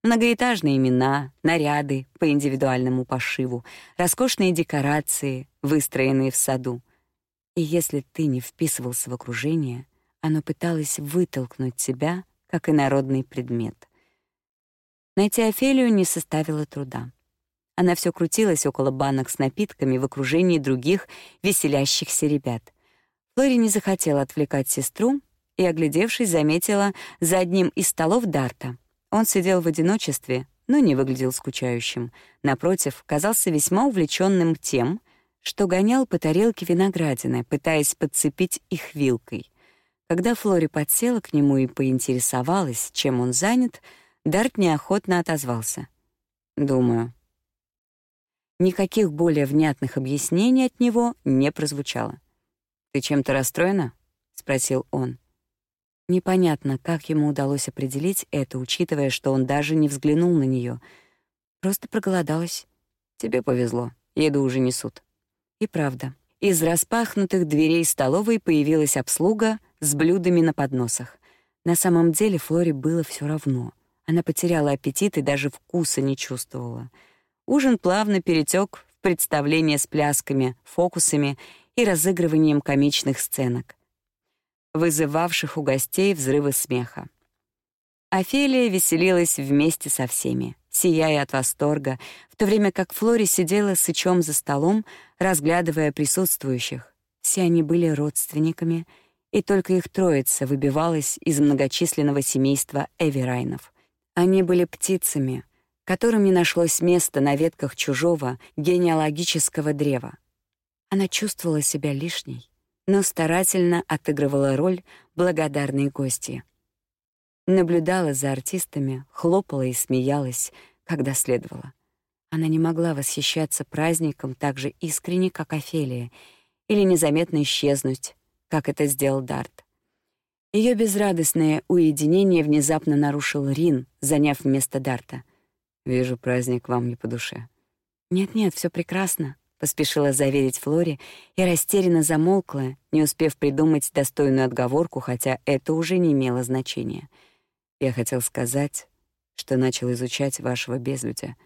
Многоэтажные имена, наряды по индивидуальному пошиву, роскошные декорации, выстроенные в саду. И если ты не вписывался в окружение, оно пыталось вытолкнуть тебя, как инородный предмет. Найти Офелию не составило труда. Она все крутилась около банок с напитками в окружении других веселящихся ребят. Флори не захотела отвлекать сестру и, оглядевшись, заметила за одним из столов Дарта. Он сидел в одиночестве, но не выглядел скучающим. Напротив, казался весьма увлеченным тем, что гонял по тарелке виноградины, пытаясь подцепить их вилкой. Когда Флори подсела к нему и поинтересовалась, чем он занят, Дарт неохотно отозвался. «Думаю». Никаких более внятных объяснений от него не прозвучало. «Ты чем-то расстроена?» — спросил он. Непонятно, как ему удалось определить это, учитывая, что он даже не взглянул на нее. Просто проголодалась. «Тебе повезло, еду уже несут». И правда, из распахнутых дверей столовой появилась обслуга с блюдами на подносах. На самом деле Флоре было все равно. Она потеряла аппетит и даже вкуса не чувствовала. Ужин плавно перетек в представление с плясками, фокусами и разыгрыванием комичных сценок, вызывавших у гостей взрывы смеха. Офелия веселилась вместе со всеми, сияя от восторга, в то время как Флори сидела с Ичом за столом, разглядывая присутствующих. Все они были родственниками, и только их троица выбивалась из многочисленного семейства Эверайнов. Они были птицами, которым не нашлось места на ветках чужого генеалогического древа. Она чувствовала себя лишней, но старательно отыгрывала роль благодарные гости. Наблюдала за артистами, хлопала и смеялась, когда следовало. Она не могла восхищаться праздником так же искренне, как Офелия, или незаметно исчезнуть, как это сделал Дарт. Ее безрадостное уединение внезапно нарушил Рин, заняв место Дарта. «Вижу, праздник вам не по душе». «Нет-нет, все прекрасно», — поспешила заверить Флори и растерянно замолкла, не успев придумать достойную отговорку, хотя это уже не имело значения. «Я хотел сказать, что начал изучать вашего безлюдя».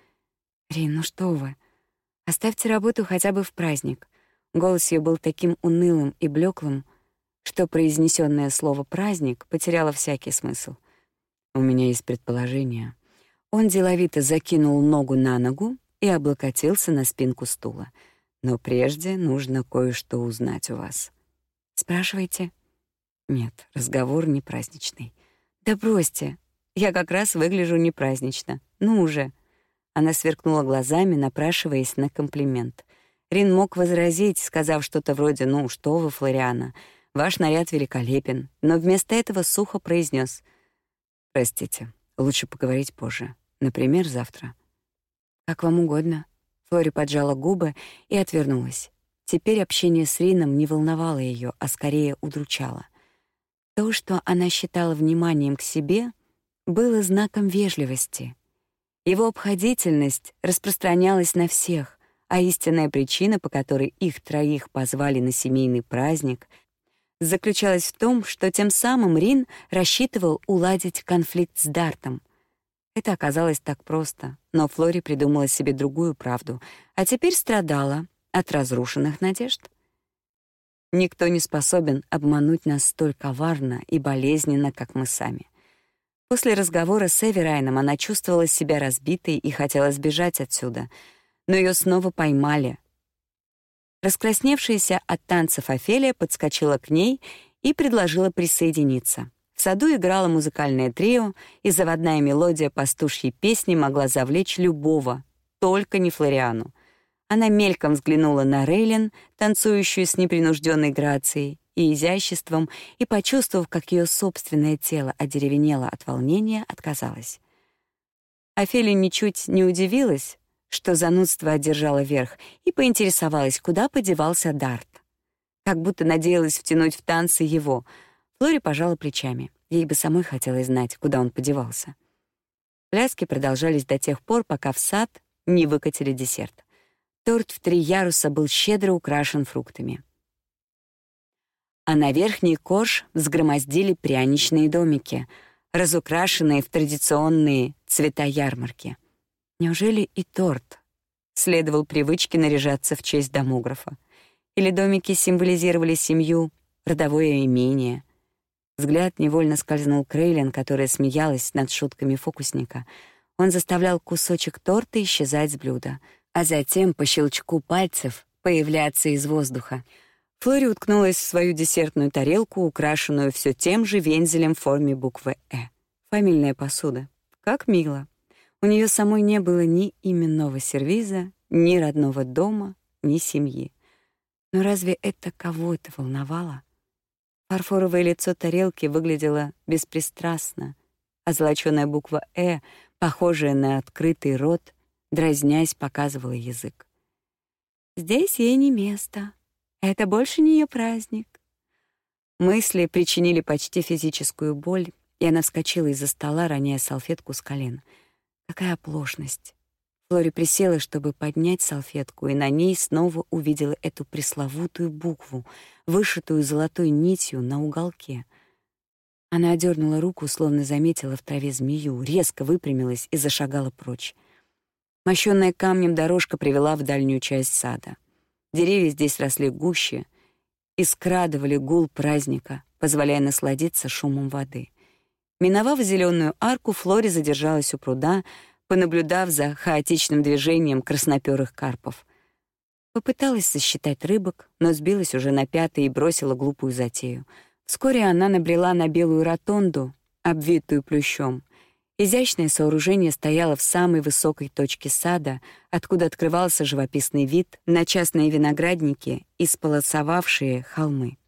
«Рин, ну что вы? Оставьте работу хотя бы в праздник». Голос ее был таким унылым и блеклым, что произнесенное слово «праздник» потеряло всякий смысл. «У меня есть предположение». Он деловито закинул ногу на ногу и облокотился на спинку стула. «Но прежде нужно кое-что узнать у вас». «Спрашивайте». «Нет, разговор не праздничный». «Да бросьте, я как раз выгляжу не празднично. Ну уже». Она сверкнула глазами, напрашиваясь на комплимент. Рин мог возразить, сказав что-то вроде «Ну, что вы, Флориана, ваш наряд великолепен», но вместо этого сухо произнес: «Простите, лучше поговорить позже, например, завтра». «Как вам угодно». Флори поджала губы и отвернулась. Теперь общение с Рином не волновало ее, а скорее удручало. То, что она считала вниманием к себе, было знаком вежливости. Его обходительность распространялась на всех, а истинная причина, по которой их троих позвали на семейный праздник, заключалась в том, что тем самым Рин рассчитывал уладить конфликт с Дартом. Это оказалось так просто, но Флори придумала себе другую правду, а теперь страдала от разрушенных надежд. Никто не способен обмануть нас столь коварно и болезненно, как мы сами. После разговора с Эверайном она чувствовала себя разбитой и хотела сбежать отсюда — но ее снова поймали. Раскрасневшаяся от танцев Офелия подскочила к ней и предложила присоединиться. В саду играло музыкальное трио, и заводная мелодия пастушьей песни могла завлечь любого, только не Флориану. Она мельком взглянула на Рейлин, танцующую с непринужденной грацией и изяществом, и, почувствовав, как ее собственное тело одеревенело от волнения, отказалась. Офелия ничуть не удивилась, что занудство одержало верх, и поинтересовалась, куда подевался Дарт. Как будто надеялась втянуть в танцы его. Флори пожала плечами. Ей бы самой хотелось знать, куда он подевался. Пляски продолжались до тех пор, пока в сад не выкатили десерт. Торт в три яруса был щедро украшен фруктами. А на верхний корж взгромоздили пряничные домики, разукрашенные в традиционные цвета ярмарки — Неужели и торт следовал привычке наряжаться в честь домографа? Или домики символизировали семью, родовое имение? Взгляд невольно скользнул к Рейлен, которая смеялась над шутками фокусника. Он заставлял кусочек торта исчезать с блюда, а затем по щелчку пальцев появляться из воздуха. Флори уткнулась в свою десертную тарелку, украшенную все тем же вензелем в форме буквы «Э». Фамильная посуда. Как мило. У нее самой не было ни именного сервиза, ни родного дома, ни семьи. Но разве это кого-то волновало? Фарфоровое лицо тарелки выглядело беспристрастно, а золочёная буква «Э», похожая на открытый рот, дразнясь, показывала язык. «Здесь ей не место. Это больше не ее праздник». Мысли причинили почти физическую боль, и она вскочила из-за стола, роняя салфетку с колен — Какая оплошность. Флори присела, чтобы поднять салфетку, и на ней снова увидела эту пресловутую букву, вышитую золотой нитью на уголке. Она одернула руку, словно заметила в траве змею, резко выпрямилась и зашагала прочь. Мощенная камнем дорожка привела в дальнюю часть сада. Деревья здесь росли гуще и скрадывали гул праздника, позволяя насладиться шумом воды — Миновав зеленую арку, Флори задержалась у пруда, понаблюдав за хаотичным движением красноперых карпов. Попыталась сосчитать рыбок, но сбилась уже на пятый и бросила глупую затею. Вскоре она набрела на белую ротонду, обвитую плющом. Изящное сооружение стояло в самой высокой точке сада, откуда открывался живописный вид на частные виноградники и сполосовавшие холмы.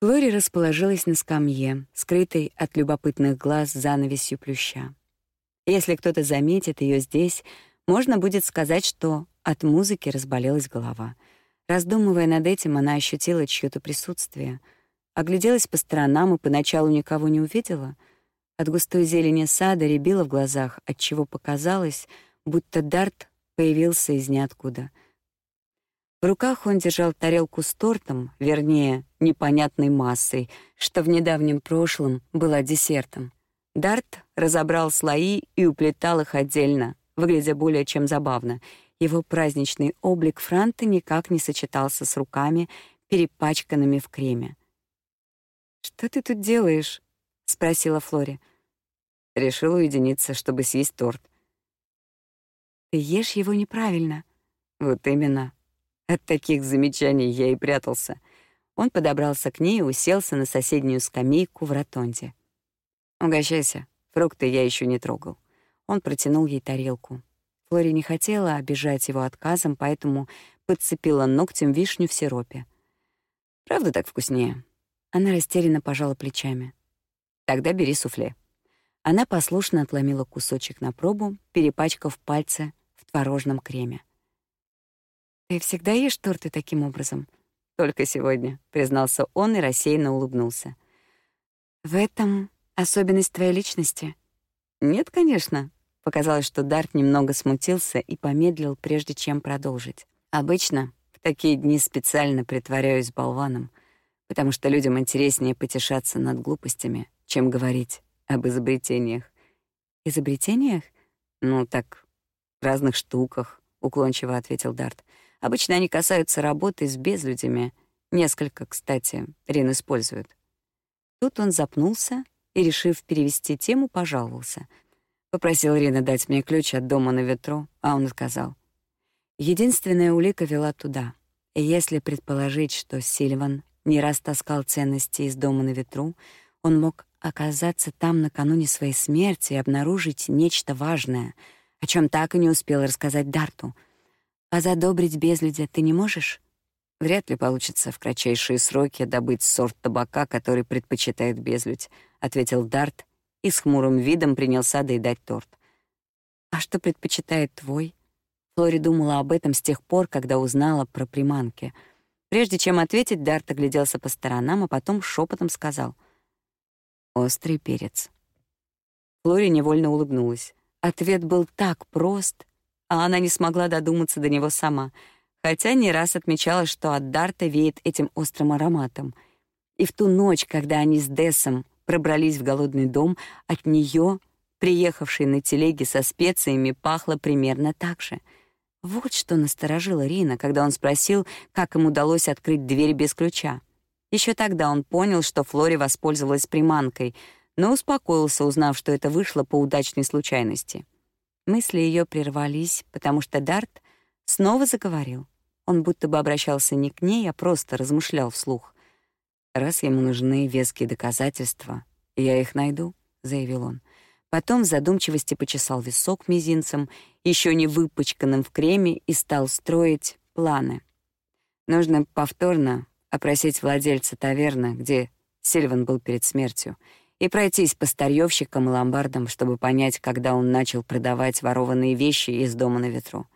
Флори расположилась на скамье, скрытой от любопытных глаз занавесью плюща. Если кто-то заметит ее здесь, можно будет сказать, что от музыки разболелась голова. Раздумывая над этим, она ощутила чьё-то присутствие, огляделась по сторонам и поначалу никого не увидела. От густой зелени сада рябило в глазах, отчего показалось, будто Дарт появился из ниоткуда — в руках он держал тарелку с тортом, вернее, непонятной массой, что в недавнем прошлом была десертом. Дарт разобрал слои и уплетал их отдельно, выглядя более чем забавно. Его праздничный облик Франта никак не сочетался с руками, перепачканными в креме. «Что ты тут делаешь?» — спросила Флори. Решил уединиться, чтобы съесть торт. «Ты ешь его неправильно». «Вот именно», от таких замечаний я и прятался. Он подобрался к ней и уселся на соседнюю скамейку в ротонде. «Угощайся, фрукты я еще не трогал». Он протянул ей тарелку. Флори не хотела обижать его отказом, поэтому подцепила ногтем вишню в сиропе. «Правда так вкуснее?» Она растерянно пожала плечами. «Тогда бери суфле». Она послушно отломила кусочек на пробу, перепачкав пальцы в творожном креме. «Ты всегда ешь торты таким образом?» «Только сегодня», — признался он и рассеянно улыбнулся. «В этом особенность твоей личности?» «Нет, конечно». Показалось, что Дарт немного смутился и помедлил, прежде чем продолжить. «Обычно в такие дни специально притворяюсь болваном, потому что людям интереснее потешаться над глупостями, чем говорить об изобретениях». «Изобретениях?» «Ну, так, разных штуках», — уклончиво ответил Дарт. Обычно они касаются работы с безлюдями. Несколько, кстати, Рин использует. Тут он запнулся и, решив перевести тему, пожаловался. Попросил Рина дать мне ключ от дома на ветру, а он отказал. Единственная улика вела туда. И если предположить, что Сильван не раз таскал ценности из дома на ветру, он мог оказаться там накануне своей смерти и обнаружить нечто важное, о чем так и не успел рассказать Дарту — а задобрить безлюдя ты не можешь? Вряд ли получится в кратчайшие сроки добыть сорт табака, который предпочитает безлюдь, ответил Дарт и с хмурым видом принялся доедать торт. А что предпочитает твой? Флори думала об этом с тех пор, когда узнала про приманки. Прежде чем ответить, Дарт огляделся по сторонам, а потом шепотом сказал: "Острый перец". Флори невольно улыбнулась. Ответ был так прост а она не смогла додуматься до него сама, хотя не раз отмечала, что от Дарта веет этим острым ароматом. И в ту ночь, когда они с Дессом пробрались в голодный дом, от нее, приехавшей на телеге со специями, пахло примерно так же. Вот что насторожило Рина, когда он спросил, как им удалось открыть дверь без ключа. Еще тогда он понял, что Флори воспользовалась приманкой, но успокоился, узнав, что это вышло по удачной случайности. Мысли ее прервались, потому что Дарт снова заговорил. Он будто бы обращался не к ней, а просто размышлял вслух. «Раз ему нужны веские доказательства, я их найду», — заявил он. Потом в задумчивости почесал висок мизинцем, еще не выпачканным в креме, и стал строить планы. Нужно повторно опросить владельца таверны, где Сильван был перед смертью, и пройтись по старьёвщикам и ломбардам, чтобы понять, когда он начал продавать ворованные вещи из дома на ветру.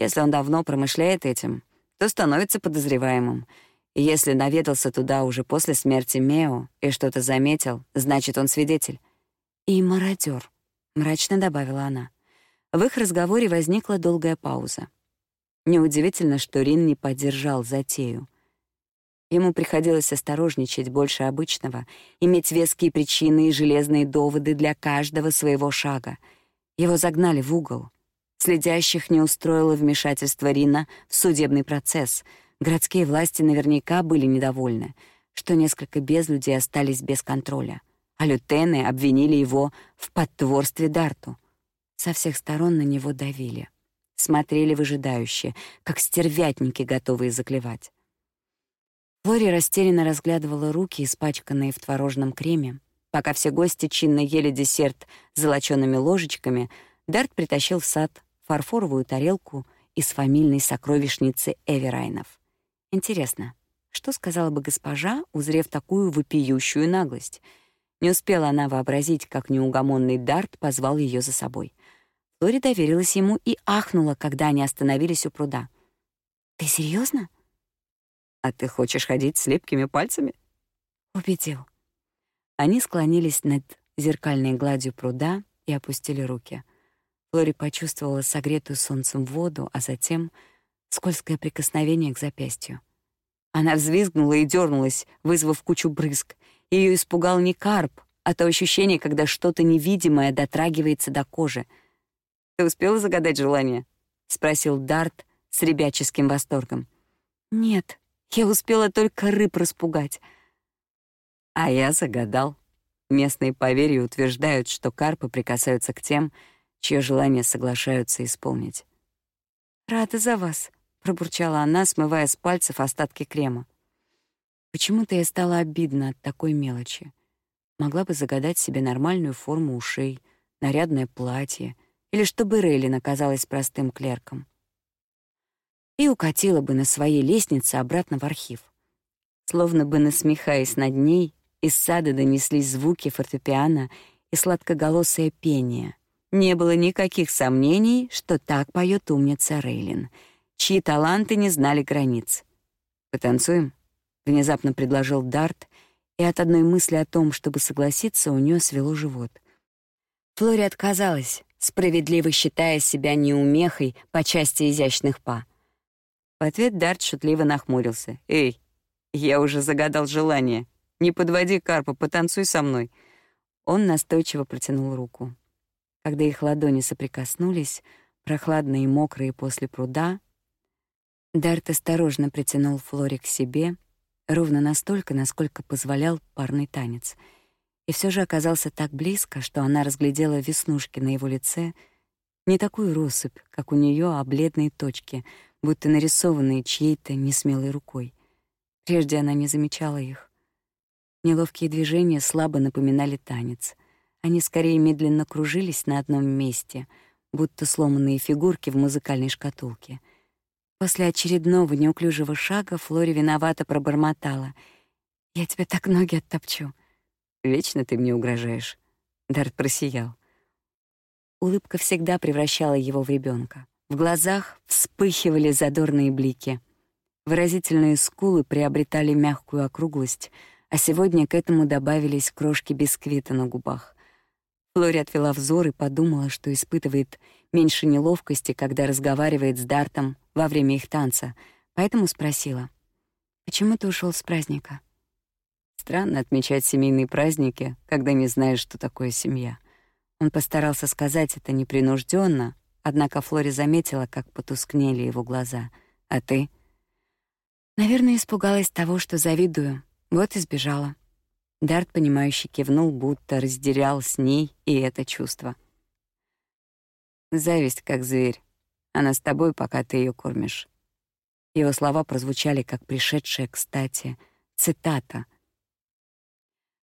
Если он давно промышляет этим, то становится подозреваемым. И если наведался туда уже после смерти Мео и что-то заметил, значит, он свидетель. И мародер, мрачно добавила она. В их разговоре возникла долгая пауза. Неудивительно, что Рин не поддержал затею — Ему приходилось осторожничать больше обычного, иметь веские причины и железные доводы для каждого своего шага. Его загнали в угол. Следящих не устроило вмешательство Рина в судебный процесс. Городские власти наверняка были недовольны, что несколько безлюдей остались без контроля, а лютены обвинили его в подтворстве Дарту. Со всех сторон на него давили. Смотрели выжидающе, как стервятники, готовые заклевать. Флори растерянно разглядывала руки, испачканные в творожном креме. Пока все гости чинно ели десерт золочёными ложечками, Дарт притащил в сад фарфоровую тарелку из фамильной сокровищницы Эверайнов. Интересно, Что сказала бы госпожа, узрев такую вопиющую наглость? Не успела она вообразить, как неугомонный Дарт позвал ее за собой. Флори доверилась ему и ахнула, когда они остановились у пруда. «Ты серьезно? «А ты хочешь ходить с лепкими пальцами?» Убедил. Они склонились над зеркальной гладью пруда и опустили руки. Флори почувствовала согретую солнцем воду, а затем скользкое прикосновение к запястью. Она взвизгнула и дернулась, вызвав кучу брызг. Ее испугал не карп, а то ощущение, когда что-то невидимое дотрагивается до кожи. «Ты успела загадать желание?» — спросил Дарт с ребяческим восторгом. «Нет, я успела только рыб распугать». «А я загадал». Местные поверья утверждают, что карпы прикасаются к тем, чье желание соглашаются исполнить. «Рада за вас», пробурчала она, смывая с пальцев остатки крема. Почему-то я стала обидна от такой мелочи. Могла бы загадать себе нормальную форму ушей, нарядное платье или чтобы Рейлин оказалась простым клерком. И укатила бы на своей лестнице обратно в архив. Словно бы насмехаясь над ней, из сада донеслись звуки фортепиано и сладкоголосое пение. Не было никаких сомнений, что так поет умница Рейлин — чьи таланты не знали границ. «Потанцуем?» — внезапно предложил Дарт, и от одной мысли о том, чтобы согласиться, у нее свело живот. Флори отказалась, справедливо считая себя неумехой по части изящных па. В ответ Дарт шутливо нахмурился. «Эй, я уже загадал желание. Не подводи Карпа, потанцуй со мной». Он настойчиво протянул руку. Когда их ладони соприкоснулись, прохладные и мокрые после пруда, Дарт осторожно притянул Флори к себе, ровно настолько, насколько позволял парный танец. И все же оказался так близко, что она разглядела веснушки на его лице, не такую россыпь, как у нее, а бледные точки, будто нарисованные чьей-то несмелой рукой. Прежде она не замечала их. Неловкие движения слабо напоминали танец. Они скорее медленно кружились на одном месте, будто сломанные фигурки в музыкальной шкатулке — После очередного неуклюжего шага Флори виновато пробормотала. «Я тебе так ноги оттопчу». «Вечно ты мне угрожаешь». Дарт просиял. Улыбка всегда превращала его в ребенка. В глазах вспыхивали задорные блики. Выразительные скулы приобретали мягкую округлость, а сегодня к этому добавились крошки бисквита на губах. Флори отвела взор и подумала, что испытывает меньше неловкости, когда разговаривает с Дартом во время их танца, поэтому спросила: "Почему ты ушел с праздника?" Странно отмечать семейные праздники, когда не знаешь, что такое семья. Он постарался сказать это непринужденно, однако Флори заметила, как потускнели его глаза. А ты? Наверное, испугалась того, что завидую. Вот и сбежала. Дарт понимающе кивнул, будто разделял с ней и это чувство. Зависть как зверь. Она с тобой, пока ты ее кормишь. Его слова прозвучали как пришедшая, кстати, цитата.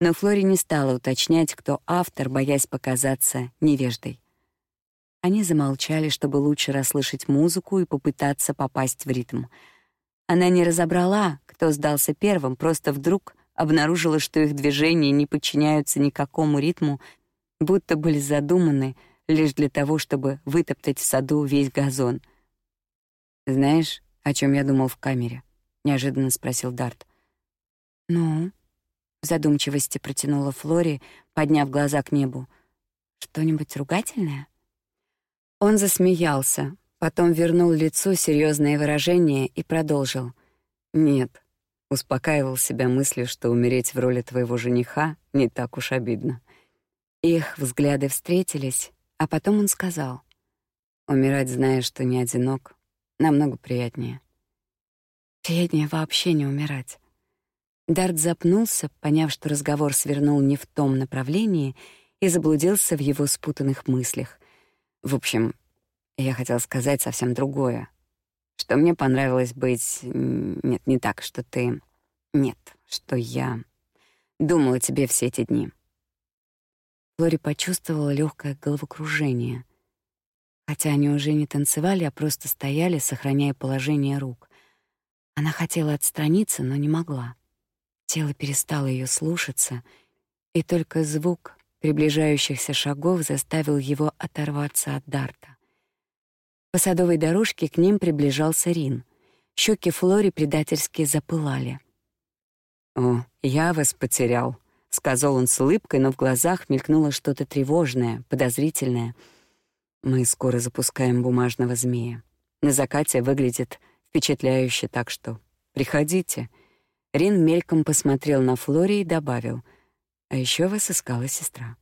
Но Флори не стала уточнять, кто автор, боясь показаться невеждой. Они замолчали, чтобы лучше расслышать музыку и попытаться попасть в ритм. Она не разобрала, кто сдался первым, просто вдруг обнаружила, что их движения не подчиняются никакому ритму, будто были задуманы — лишь для того, чтобы вытоптать в саду весь газон. «Знаешь, о чем я думал в камере?» — неожиданно спросил Дарт. «Ну?» — в задумчивости протянула Флори, подняв глаза к небу. «Что-нибудь ругательное?» Он засмеялся, потом вернул лицу серьезное выражение и продолжил. «Нет», — успокаивал себя мыслью, что умереть в роли твоего жениха не так уж обидно. Их взгляды встретились, а потом он сказал: "Умирать, зная, что не одинок, намного приятнее". Приятнее вообще не умирать. Дарт запнулся, поняв, что разговор свернул не в том направлении, и заблудился в его спутанных мыслях. В общем, я хотел сказать совсем другое. Что мне понравилось быть... Нет, не так, что ты... Нет, что я думала тебе все эти дни. Лори почувствовала легкое головокружение. Хотя они уже не танцевали, а просто стояли, сохраняя положение рук. Она хотела отстраниться, но не могла. Тело перестало ее слушаться, и только звук приближающихся шагов заставил его оторваться от Дарта. По садовой дорожке к ним приближался Рин. Щеки Флори предательски запылали. «О, я вас потерял», — сказал он с улыбкой, но в глазах мелькнуло что-то тревожное, подозрительное. «Мы скоро запускаем бумажного змея. На закате выглядит впечатляюще, так что приходите». Рин мельком посмотрел на Флори и добавил, «А еще вас искала сестра».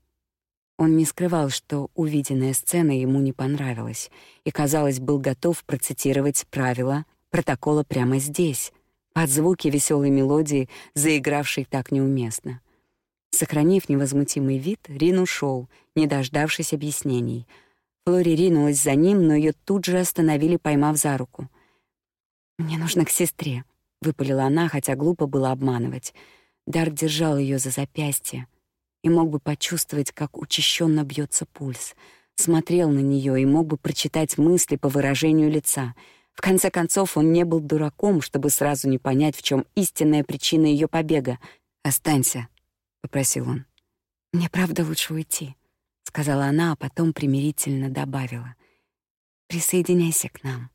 Он не скрывал, что увиденная сцена ему не понравилась, и, казалось, был готов процитировать правила протокола прямо здесь, под звуки веселой мелодии, заигравшей так неуместно. Сохранив невозмутимый вид, Рин ушел, не дождавшись объяснений. Флори ринулась за ним, но ее тут же остановили, поймав за руку. «Мне нужно к сестре», — выпалила она, хотя глупо было обманывать. Дар держал ее за запястье и мог бы почувствовать, как учащенно бьется пульс. Смотрел на нее и мог бы прочитать мысли по выражению лица. В конце концов, он не был дураком, чтобы сразу не понять, в чем истинная причина ее побега. «Останься», — попросил он. «Мне правда лучше уйти», — сказала она, а потом примирительно добавила. «Присоединяйся к нам,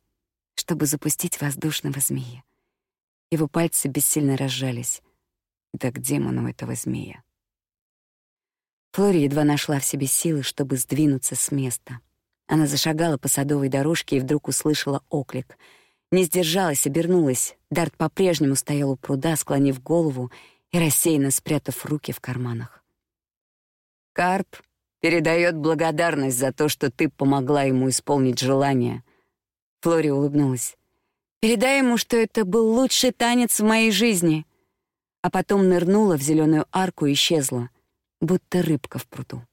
чтобы запустить воздушного змея». Его пальцы бессильно разжались. Да к демону этого змея. Флори едва нашла в себе силы, чтобы сдвинуться с места. Она зашагала по садовой дорожке и вдруг услышала оклик. Не сдержалась, обернулась. Дарт по-прежнему стоял у пруда, склонив голову и рассеянно спрятав руки в карманах. «Карп передает благодарность за то, что ты помогла ему исполнить желание». Флори улыбнулась. Передай ему, что это был лучший танец в моей жизни. А потом нырнула в зеленую арку и исчезла, будто рыбка в пруду.